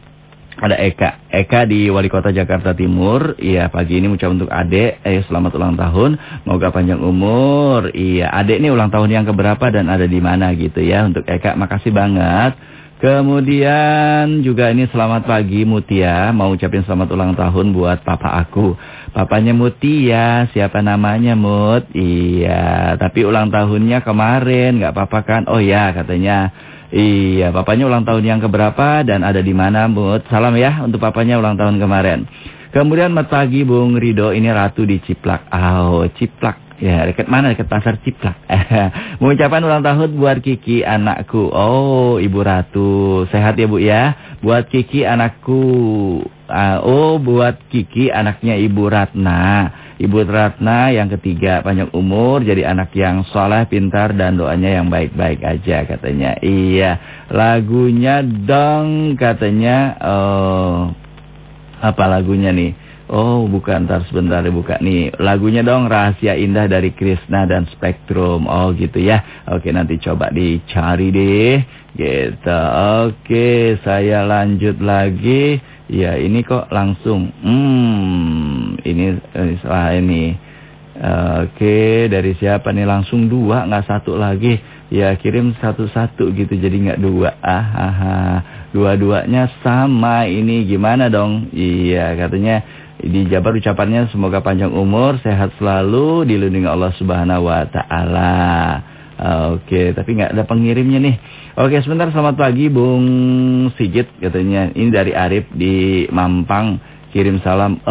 Speaker 3: ada Eka. Eka di Wali Kota Jakarta Timur. Iya, pagi ini mengucap untuk Adek. Eh, selamat ulang tahun. Moga panjang umur. Iya, Adek ini ulang tahun yang keberapa dan ada di mana gitu ya. Untuk Eka, makasih banget. Kemudian juga ini selamat pagi Mutia. Mau ucapin selamat ulang tahun buat papa aku. Papanya Mutia, siapa namanya Mut? Iya, tapi ulang tahunnya kemarin. nggak apa-apa kan? Oh ya, katanya. Iya, papanya ulang tahun yang keberapa dan ada di mana, Mut? Salam ya untuk papanya ulang tahun kemarin. Kemudian pagi Bung Rido, ini Ratu di Ciplak. Oh, Ciplak. Ya, dekat mana? Dekat pasar Ciplak. Mengucapkan ulang tahun buat Kiki anakku. Oh, Ibu Ratu. Sehat ya, Bu ya. Buat Kiki anakku. Ah, oh, buat Kiki anaknya Ibu Ratna. Ibu Ratna yang ketiga panjang umur jadi anak yang soleh, pintar dan doanya yang baik-baik aja katanya. Iya, lagunya dong katanya. Oh, apa lagunya nih? Oh, bukan. Ntar sebentar buka nih. Lagunya dong Rahasia Indah dari Krishna dan Spektrum. Oh, gitu ya. Oke, nanti coba dicari deh. Gitu. Oke, saya lanjut lagi. Ya, ini kok langsung. Hmm, ini salah ini. Oke, dari siapa nih? Langsung dua, nggak satu lagi. Ya, kirim satu-satu gitu, jadi nggak dua. Ah, ah, ah. Dua-duanya sama ini. Gimana dong? Iya, katanya dijabar ucapannya semoga panjang umur, sehat selalu, dilindungi Allah Subhanahu wa taala. Oke, tapi nggak ada pengirimnya nih. Oke, sebentar selamat pagi Bung Sigit katanya. Ini dari Arif di Mampang. Kirim salam.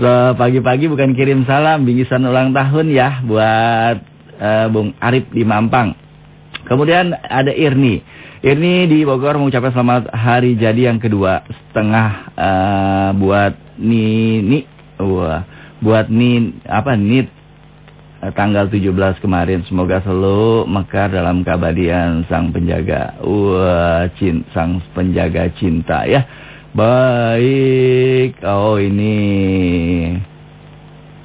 Speaker 3: Oh. pagi-pagi bukan kirim salam, bingkisan ulang tahun ya buat uh, Bung Arif di Mampang. Kemudian ada Irni. Irni di Bogor mengucapkan selamat hari jadi yang kedua setengah uh, buat Nini. Wah, buat Nin apa Nit uh, tanggal 17 kemarin. Semoga selalu mekar dalam keabadian sang penjaga. Wah, cin, sang penjaga cinta ya. Baik. Oh, ini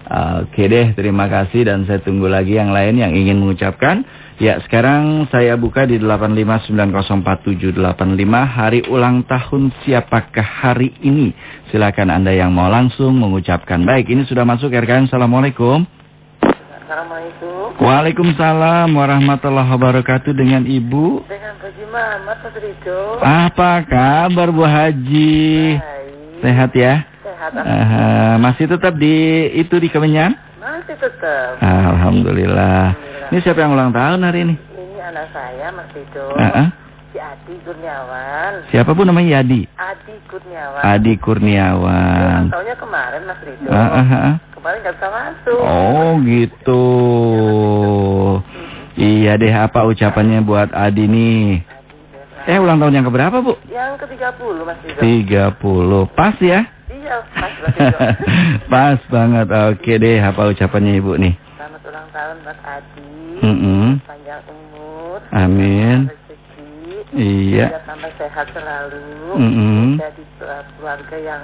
Speaker 3: Oke deh, terima kasih dan saya tunggu lagi yang lain yang ingin mengucapkan. Ya, sekarang saya buka di 859047785 hari ulang tahun siapakah hari ini? Silakan Anda yang mau langsung mengucapkan. Baik, ini sudah masuk RKM. Assalamualaikum.
Speaker 5: Assalamualaikum.
Speaker 3: Waalaikumsalam warahmatullahi wabarakatuh dengan Ibu.
Speaker 5: Dengan Haji Muhammad Mas Rido.
Speaker 3: Apa kabar Bu Haji?
Speaker 5: Baik.
Speaker 3: Sehat ya?
Speaker 5: Sehat.
Speaker 3: Ah, masih tetap di itu di Kemenyan?
Speaker 5: Masih tetap.
Speaker 3: Alhamdulillah. Ini siapa yang ulang tahun hari ini?
Speaker 5: Ini anak saya Mas Rido.
Speaker 3: Ah, ah.
Speaker 5: Si Adi Kurniawan.
Speaker 3: Siapa pun namanya Yadi?
Speaker 5: Adi Kurniawan.
Speaker 3: Adi
Speaker 5: Ulang
Speaker 3: Kurniawan.
Speaker 5: tahunnya kemarin Mas Rido.
Speaker 3: Ah, ah.
Speaker 5: Kemarin nggak bisa masuk.
Speaker 3: Oh gitu. Iya deh apa ucapannya buat Adi nih? Eh ulang tahun yang keberapa bu?
Speaker 5: Yang ke-30 Mas Rido.
Speaker 3: 30. Pas ya?
Speaker 5: Iya, Mas Rido.
Speaker 3: Pas banget. Oke deh apa ucapannya ibu nih?
Speaker 5: Tahun Mas Adi.
Speaker 3: Mm-mm.
Speaker 5: Panjang umur.
Speaker 3: Amin.
Speaker 5: Rezeki.
Speaker 3: Iya.
Speaker 5: Tambah sehat selalu.
Speaker 3: Mm-mm.
Speaker 5: Jadi uh, keluarga yang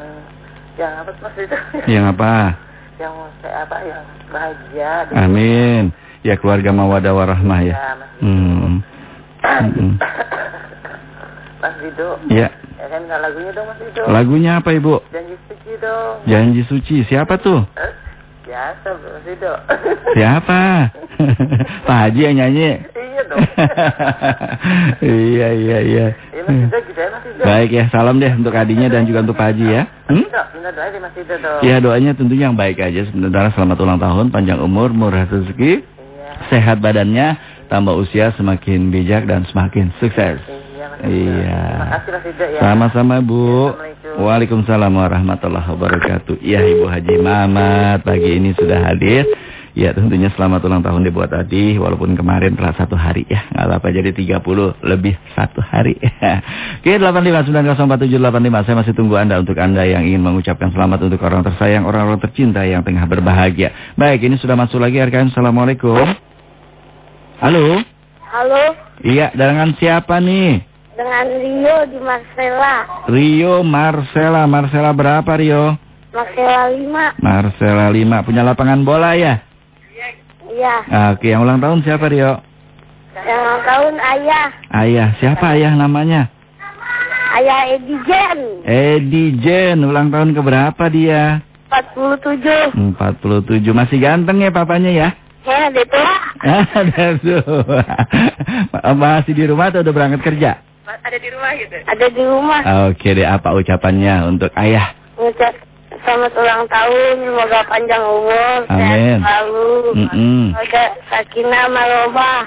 Speaker 5: yang apa Mas Rido?
Speaker 3: Yang apa?
Speaker 5: yang apa yang bahagia
Speaker 3: Amin. Ya keluarga mawadah warahmah ya.
Speaker 5: Ya, Mas.
Speaker 3: Hmm.
Speaker 5: Mas Rido
Speaker 3: Ya.
Speaker 5: ya kan lagunya dong Mas Rido
Speaker 3: Lagunya apa ibu?
Speaker 5: janji suci dong
Speaker 3: Janji suci. Siapa tuh?
Speaker 5: Eh, biasa Mas Rido
Speaker 3: Siapa? Pak Haji yang nyanyi.
Speaker 5: iya dong
Speaker 3: iya iya iya.
Speaker 5: iya ya
Speaker 3: Baik ya, salam deh untuk adinya dan juga untuk Pak Haji ya. Hmm?
Speaker 5: Dong
Speaker 3: Ya doanya tentunya yang baik aja. Sebentar selamat ulang tahun, panjang umur, murah rezeki,
Speaker 5: iya
Speaker 3: sehat badannya, tambah usia semakin bijak dan semakin sukses.
Speaker 5: iya
Speaker 4: Iya.
Speaker 6: Terima kasih Mas Ridho ya.
Speaker 4: Sama-sama Bu. Waalaikumsalam warahmatullahi wabarakatuh. Ya Ibu Haji Mamat pagi ini sudah hadir. Ya tentunya selamat ulang tahun dibuat tadi walaupun kemarin telah satu hari ya nggak apa jadi 30 lebih satu hari. Oke 859047885 saya masih tunggu anda untuk anda yang ingin mengucapkan selamat untuk orang tersayang orang-orang tercinta yang tengah berbahagia. Baik ini sudah masuk lagi RKM Assalamualaikum. Halo.
Speaker 7: Halo,
Speaker 4: Iya dengan siapa nih?
Speaker 7: Dengan Rio di Marcella.
Speaker 4: Rio Marcela. Marcela berapa Rio?
Speaker 7: Marcella 5.
Speaker 4: Marcela 5 punya lapangan bola ya?
Speaker 7: Iya,
Speaker 4: Oke, yang ulang tahun siapa Rio?
Speaker 7: yang ulang tahun ayah.
Speaker 4: Ayah, siapa ayah namanya?
Speaker 7: Ayah Edi Jen,
Speaker 4: Edi Jen, ulang tahun keberapa dia?
Speaker 7: 47.
Speaker 4: 47, masih ganteng ya papanya ya?
Speaker 7: Ya, tua.
Speaker 4: Ada tuh. Masih di rumah atau udah berangkat kerja?
Speaker 7: Ada di rumah.
Speaker 4: Oke deh, apa ucapannya untuk ayah?
Speaker 7: Ngucap selamat ulang tahun, semoga panjang umur,
Speaker 4: Amin.
Speaker 7: sehat selalu.
Speaker 4: Mm-mm.
Speaker 7: Semoga sakinah marobah.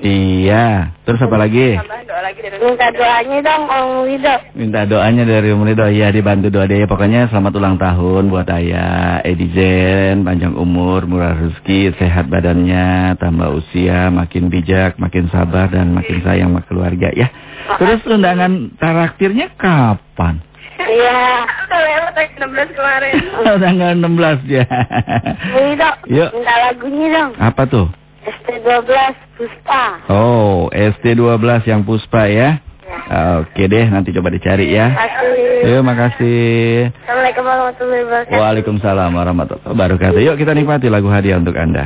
Speaker 4: Iya, terus apa lagi?
Speaker 7: Minta doanya dong Om Wido.
Speaker 4: Minta doanya dari Om Ridho ya dibantu doa deh. Pokoknya selamat ulang tahun buat ayah Edi Zen, panjang umur, murah rezeki, sehat badannya, tambah usia, makin bijak, makin sabar dan makin sayang sama keluarga ya. Terus undangan traktirnya kapan?
Speaker 7: Iya. Lewat 16 kemarin.
Speaker 4: Tanggal 16 ya.
Speaker 7: Wido,
Speaker 4: Yuk.
Speaker 7: minta lagunya dong.
Speaker 4: Apa tuh?
Speaker 7: ST12 Puspa.
Speaker 4: Oh, ST12 yang Puspa ya. Oke deh, nanti coba dicari ya.
Speaker 7: Makasih.
Speaker 4: Yuk, makasih.
Speaker 7: Assalamualaikum warahmatullahi wabarakatuh.
Speaker 4: Waalaikumsalam warahmatullahi wabarakatuh. Yuk kita nikmati lagu hadiah untuk Anda.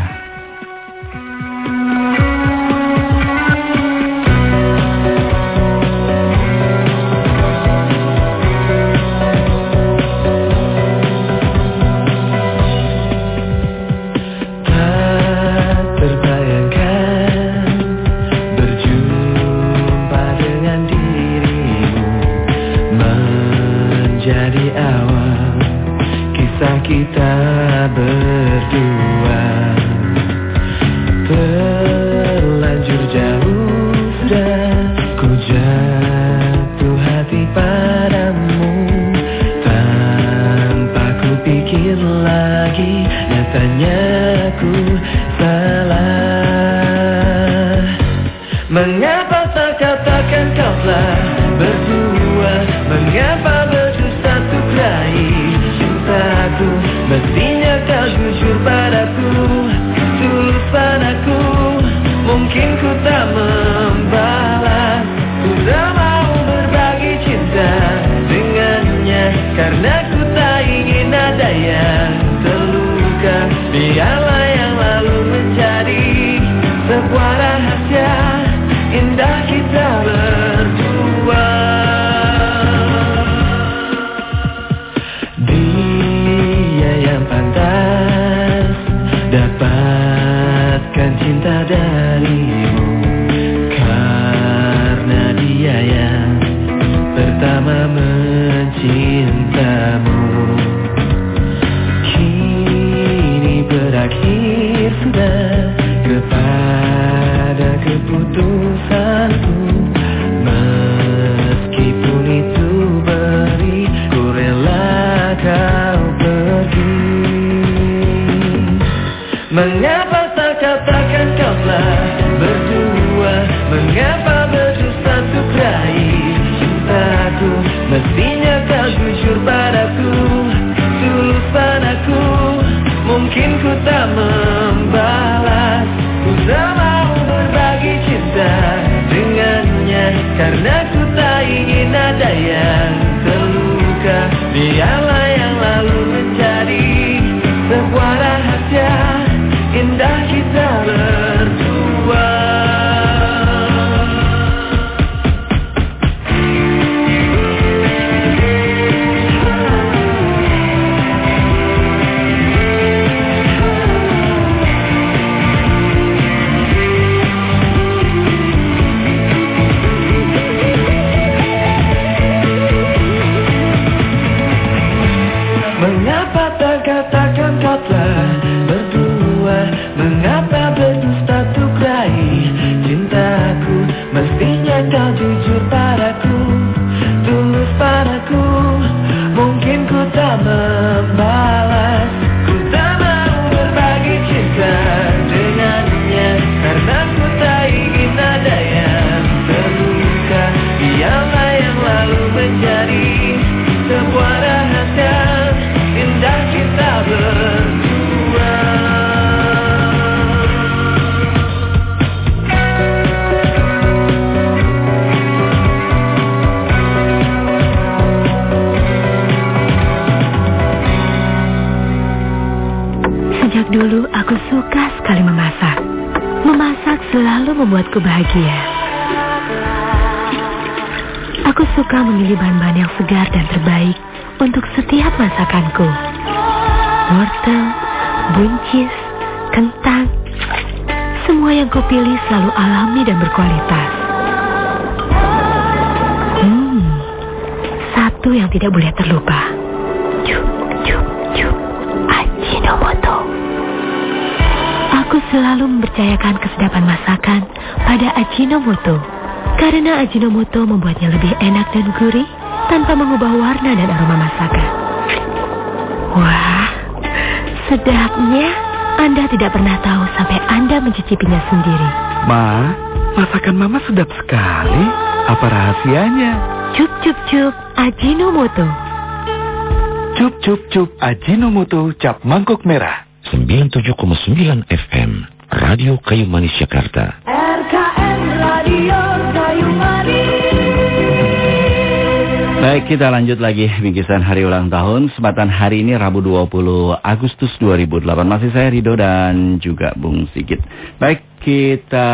Speaker 8: what membuatku bahagia. Aku suka memilih bahan-bahan yang segar dan terbaik untuk setiap masakanku. Wortel, buncis, kentang, semua yang kupilih selalu alami dan berkualitas. Hmm, satu yang tidak boleh terlupa. Ajinomoto. Aku selalu mempercayakan kesedapan masakan pada Ajinomoto. Karena Ajinomoto membuatnya lebih enak dan gurih tanpa mengubah warna dan aroma masakan. Wah, sedapnya Anda tidak pernah tahu sampai Anda mencicipinya sendiri.
Speaker 9: Ma, masakan Mama sedap sekali. Apa rahasianya?
Speaker 8: Cup cup cup Ajinomoto.
Speaker 9: Cup cup cup Ajinomoto cap mangkok merah.
Speaker 2: 97,9 FM Radio Kayu Manis Jakarta.
Speaker 3: Baik, kita lanjut lagi bingkisan hari ulang tahun. Kesempatan hari ini Rabu 20 Agustus 2008. Masih saya Rido dan juga Bung Sigit. Baik, kita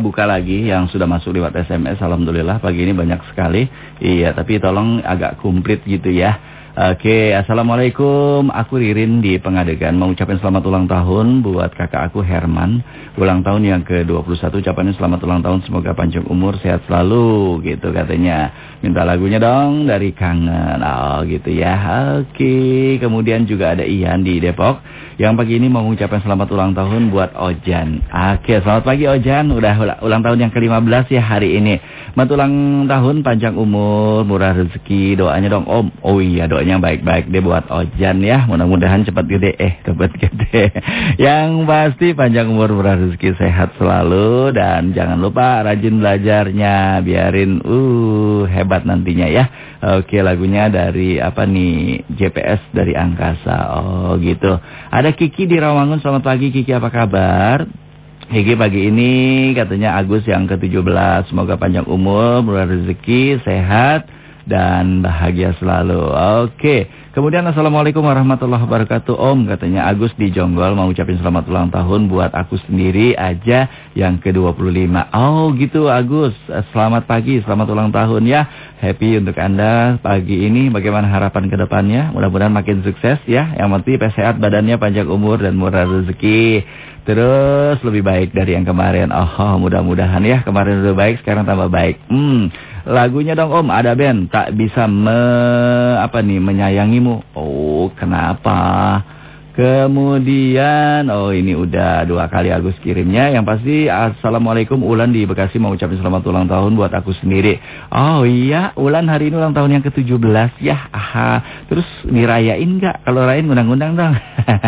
Speaker 3: buka lagi yang sudah masuk lewat SMS. Alhamdulillah pagi ini banyak sekali. Iya, tapi tolong agak komplit gitu ya. Oke, Assalamualaikum. Aku Ririn di Pengadegan. Mau selamat ulang tahun buat kakak aku Herman. Ulang tahun yang ke-21. Ucapannya selamat ulang tahun. Semoga panjang umur, sehat selalu. Gitu katanya. Minta lagunya dong dari Kangen. Oh gitu ya. Oke. Kemudian juga ada Ian di Depok. Yang pagi ini mau ucapin selamat ulang tahun buat Ojan. Oke, selamat pagi Ojan. Udah ulang tahun yang ke-15 ya hari ini. Selamat ulang tahun, panjang umur, murah rezeki. Doanya dong Om. Oh iya, doanya baik-baik deh buat Ojan ya. Mudah-mudahan cepat gede. Eh, cepat gede. Yang pasti panjang umur, murah rezeki, sehat selalu. Dan jangan lupa rajin belajarnya. Biarin uh hebat nantinya ya. Oke, lagunya dari apa nih? JPS dari Angkasa. Oh gitu. Kiki di Rawangun. Selamat pagi Kiki, apa kabar? Kiki pagi ini katanya Agus yang ke-17. Semoga panjang umur, murah rezeki, sehat, dan bahagia selalu. Oke. Kemudian Assalamualaikum warahmatullahi wabarakatuh. Om katanya Agus di Jonggol mau ucapin selamat ulang tahun buat aku sendiri aja yang ke-25 Oh gitu Agus. Selamat pagi, selamat ulang tahun ya. Happy untuk Anda pagi ini. Bagaimana harapan ke depannya? Mudah-mudahan makin sukses ya. Yang penting sehat badannya panjang umur dan murah rezeki. Terus lebih baik dari yang kemarin. Oh mudah-mudahan ya. Kemarin udah baik sekarang tambah baik. Hmm Lagunya dong Om, ada band tak bisa me apa nih menyayangimu. Oh, kenapa? Kemudian, oh ini udah dua kali Agus kirimnya. Yang pasti, Assalamualaikum Ulan di Bekasi mau ucapin selamat ulang tahun buat aku sendiri. Oh iya, Ulan hari ini ulang tahun yang ke-17 ya. Aha. Terus dirayain nggak? Kalau rayain undang-undang dong.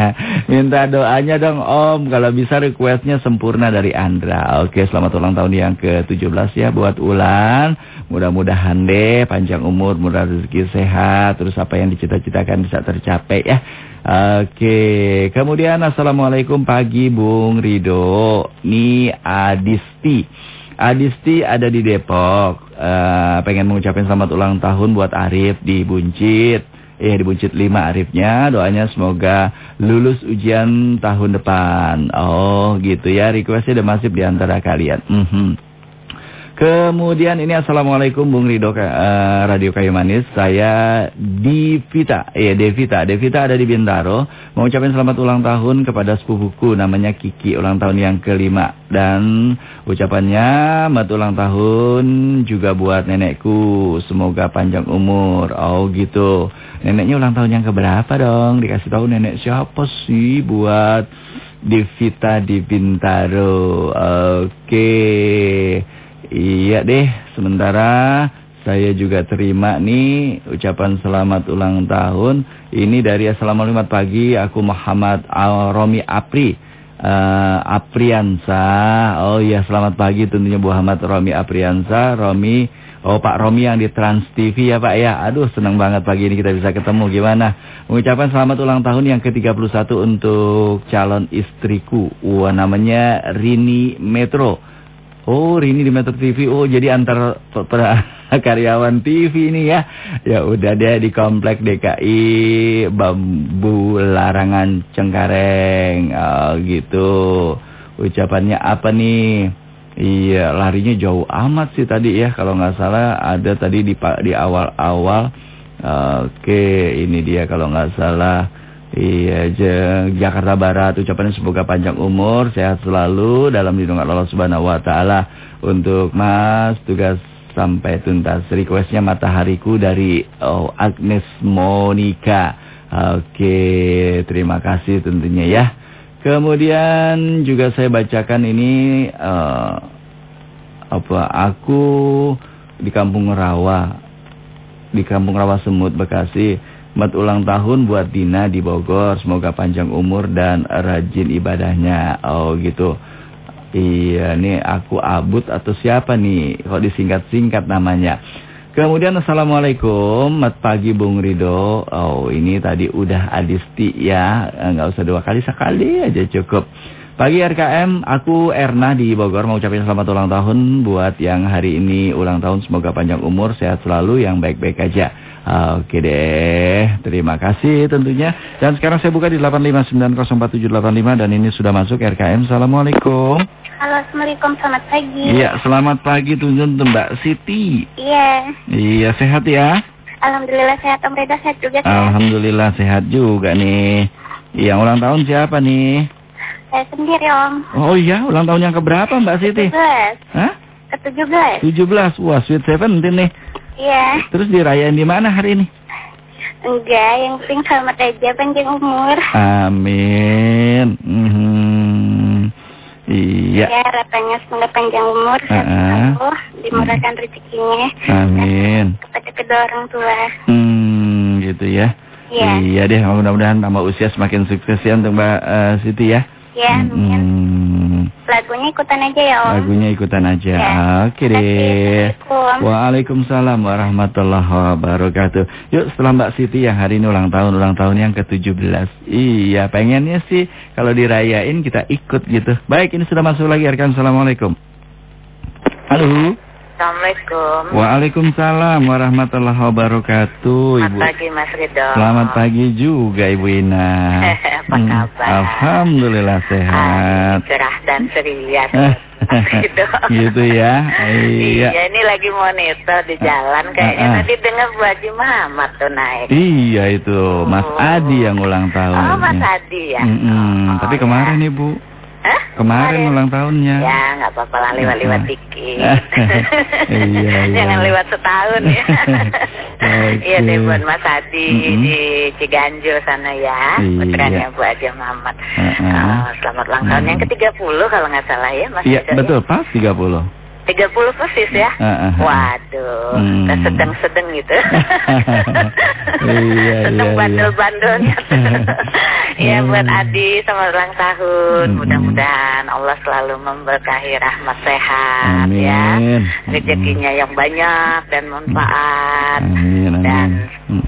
Speaker 3: Minta doanya dong Om. Kalau bisa requestnya sempurna dari Andra. Oke, selamat ulang tahun yang ke-17 ya buat Ulan. Mudah-mudahan deh panjang umur, murah rezeki sehat. Terus apa yang dicita-citakan bisa tercapai ya. Oke, kemudian Assalamualaikum pagi Bung Rido. Ini Adisti. Adisti ada di Depok. Uh, pengen mengucapkan selamat ulang tahun buat Arif di Buncit. Eh di Buncit 5 Arifnya. Doanya semoga lulus ujian tahun depan. Oh gitu ya. Requestnya udah masif di antara kalian. Mm -hmm. Kemudian ini Assalamualaikum Bung Rido uh, Radio Kayu Manis. Saya Divita Iya Devita. Devita ada di Bintaro. Mau ucapin selamat ulang tahun kepada sepupuku Namanya Kiki. Ulang tahun yang kelima. Dan ucapannya Selamat ulang tahun juga buat nenekku Semoga panjang umur. Oh gitu. Neneknya ulang tahun yang keberapa dong? Dikasih tahu nenek siapa sih Buat Devita di Bintaro. Oke. okay. Iya deh, sementara saya juga terima nih ucapan selamat ulang tahun. Ini dari Assalamualaikum pagi, aku Muhammad Al Romi Apri. Uh, Apriansa. Oh iya, selamat pagi tentunya Muhammad Romi Apriansa. Romi, oh Pak Romi yang di Trans TV ya Pak ya. Aduh, senang banget pagi ini kita bisa ketemu. Gimana? Mengucapkan selamat ulang tahun yang ke-31 untuk calon istriku. Wah, namanya Rini Metro. Oh, Rini di Metro TV. Oh, jadi antar karyawan TV ini ya. Ya udah deh di komplek DKI Bambu Larangan Cengkareng. Oh, gitu. Ucapannya apa nih? Iya, larinya jauh amat sih tadi ya. Kalau nggak salah ada tadi di di awal-awal. Oke, ini dia kalau nggak salah. Iya, Jakarta Barat ucapannya semoga panjang umur, sehat selalu dalam lindungan Allah Subhanahu wa taala. Untuk Mas tugas sampai tuntas requestnya matahariku dari oh, Agnes Monica. Oke, terima kasih tentunya ya. Kemudian juga saya bacakan ini uh, apa aku di Kampung Rawa di Kampung Rawa Semut Bekasi mat ulang tahun buat Dina di Bogor. Semoga panjang umur dan rajin ibadahnya. Oh gitu. Iya nih aku abut atau siapa nih? Kok disingkat-singkat namanya? Kemudian Assalamualaikum, mat pagi Bung Rido. Oh ini tadi udah adisti ya, nggak usah dua kali sekali aja cukup. Pagi RKM, aku Erna di Bogor mau ucapin selamat ulang tahun buat yang hari ini ulang tahun. Semoga panjang umur, sehat selalu, yang baik-baik aja. Oke deh, terima kasih tentunya. Dan sekarang saya buka di 859047885 dan ini sudah masuk RKM. Assalamualaikum.
Speaker 7: Halo, Assalamualaikum. Selamat pagi.
Speaker 3: Iya, selamat pagi tuntun Mbak Siti.
Speaker 7: Iya.
Speaker 3: Iya, sehat ya?
Speaker 7: Alhamdulillah sehat. Om Reda sehat juga sehat.
Speaker 3: Alhamdulillah sehat juga nih. Yang ulang tahun siapa nih?
Speaker 7: Saya sendiri, Om.
Speaker 3: Oh iya, ulang tahun yang keberapa Mbak Siti?
Speaker 7: 17.
Speaker 3: Hah?
Speaker 7: Ke-17.
Speaker 3: 17. Wah, sweet seventeen nih.
Speaker 7: Iya.
Speaker 3: Terus dirayain di mana hari ini?
Speaker 7: Enggak, yang penting selamat aja panjang umur.
Speaker 3: Amin. Mhm. Iya.
Speaker 7: Ya, harapannya semoga panjang umur,
Speaker 3: Ah.
Speaker 7: selalu, dimurahkan rezekinya.
Speaker 3: Amin.
Speaker 7: Kepada kedua orang tua.
Speaker 3: Hmm, gitu ya.
Speaker 7: Iya.
Speaker 3: Iya deh, mudah-mudahan tambah usia semakin sukses ya untuk Mbak eh, Siti ya.
Speaker 7: Ya, amin.
Speaker 3: Hmm,
Speaker 7: Lagunya ikutan aja ya, Om.
Speaker 3: lagunya ikutan aja.
Speaker 7: Ya.
Speaker 3: Oke deh. Waalaikumsalam warahmatullahi wabarakatuh. Yuk setelah Mbak Siti yang hari ini ulang tahun, ulang tahun yang ke-17. Iya, pengennya sih kalau dirayain kita ikut gitu. Baik, ini sudah masuk lagi rekan. Assalamualaikum. Halo.
Speaker 5: Assalamualaikum.
Speaker 3: Waalaikumsalam warahmatullahi wabarakatuh,
Speaker 5: Selamat
Speaker 3: Ibu.
Speaker 5: pagi Mas Ridho.
Speaker 3: Selamat pagi juga Ibu Ina.
Speaker 5: Apa kabar?
Speaker 3: Alhamdulillah sehat.
Speaker 5: Ah, cerah dan ceria. gitu.
Speaker 3: gitu ya. Iya.
Speaker 5: Iya, ini lagi monitor di jalan. Kayaknya
Speaker 3: Ah, ah.
Speaker 5: tadi dengar Bu Haji Muhammad tuh naik.
Speaker 3: Iya itu Mas
Speaker 5: Oh.
Speaker 3: Adi yang ulang tahun.
Speaker 5: Oh, Mas. Adi ya.
Speaker 3: Mm-mm,
Speaker 5: Oh,
Speaker 3: Tapi
Speaker 5: ya.
Speaker 3: kemarin Ibu,
Speaker 5: Hah?
Speaker 3: kemarin ulang tahunnya.
Speaker 5: Ya, nggak apa-apa lah lewat-lewat dikit.
Speaker 3: Iya, iya.
Speaker 5: Jangan lewat setahun ya. Iya deh buat Mas Adi
Speaker 3: Mm-mm.
Speaker 5: di Ciganjur sana ya.
Speaker 3: Iya.
Speaker 5: Putranya Bu Haji Muhammad.
Speaker 3: Ah, ah.
Speaker 5: Oh, selamat ulang tahun yang ke-30 kalau nggak salah ya Mas
Speaker 3: Iya,
Speaker 5: ya?
Speaker 3: betul, pas 30.
Speaker 5: 30 persis ya?
Speaker 3: Ah, ah, ah.
Speaker 5: Waduh,
Speaker 3: Hmm.
Speaker 5: sedang-sedang gitu.
Speaker 3: Iya,
Speaker 5: Sedang
Speaker 3: iya,
Speaker 5: bandel-bandelnya. ya
Speaker 3: Hmm.
Speaker 5: buat Adi sama ulang tahun.
Speaker 3: Hmm.
Speaker 5: Mudah-mudahan Allah selalu memberkahi rahmat sehat
Speaker 3: Amin.
Speaker 5: ya. Rezekinya yang banyak dan manfaat.
Speaker 3: Amin, amin.
Speaker 5: Dan.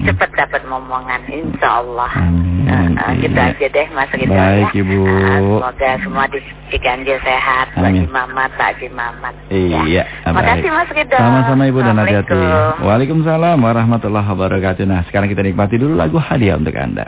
Speaker 5: Cepat dapat momongan insya Allah.
Speaker 3: Amin.
Speaker 5: Nah, gitu
Speaker 3: Iya.
Speaker 5: aja deh Mas Ridho
Speaker 3: Baik,
Speaker 5: ya.
Speaker 3: Ibu.
Speaker 5: Nah, semoga semua di Ciganjur sehat. Pak
Speaker 3: Amin.
Speaker 5: Mamat, Pak Haji Mamat.
Speaker 3: Iya,
Speaker 5: Ya.
Speaker 3: baik.
Speaker 5: Makasih Mas Ridho.
Speaker 3: Sama-sama Ibu dan hati-hati. Waalaikumsalam warahmatullahi wabarakatuh. Nah, sekarang kita nikmati dulu lagu hadiah untuk Anda.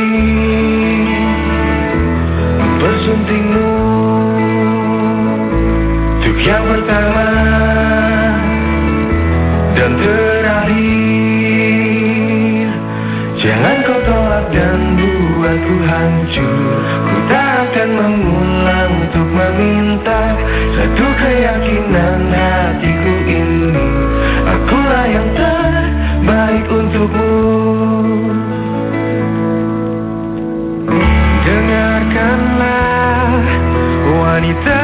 Speaker 10: buatku hancur. Ku tak akan mengulang untuk meminta Satu keyakinan hatiku ini. Akulah yang terbaik untukmu. Dengarkanlah wanita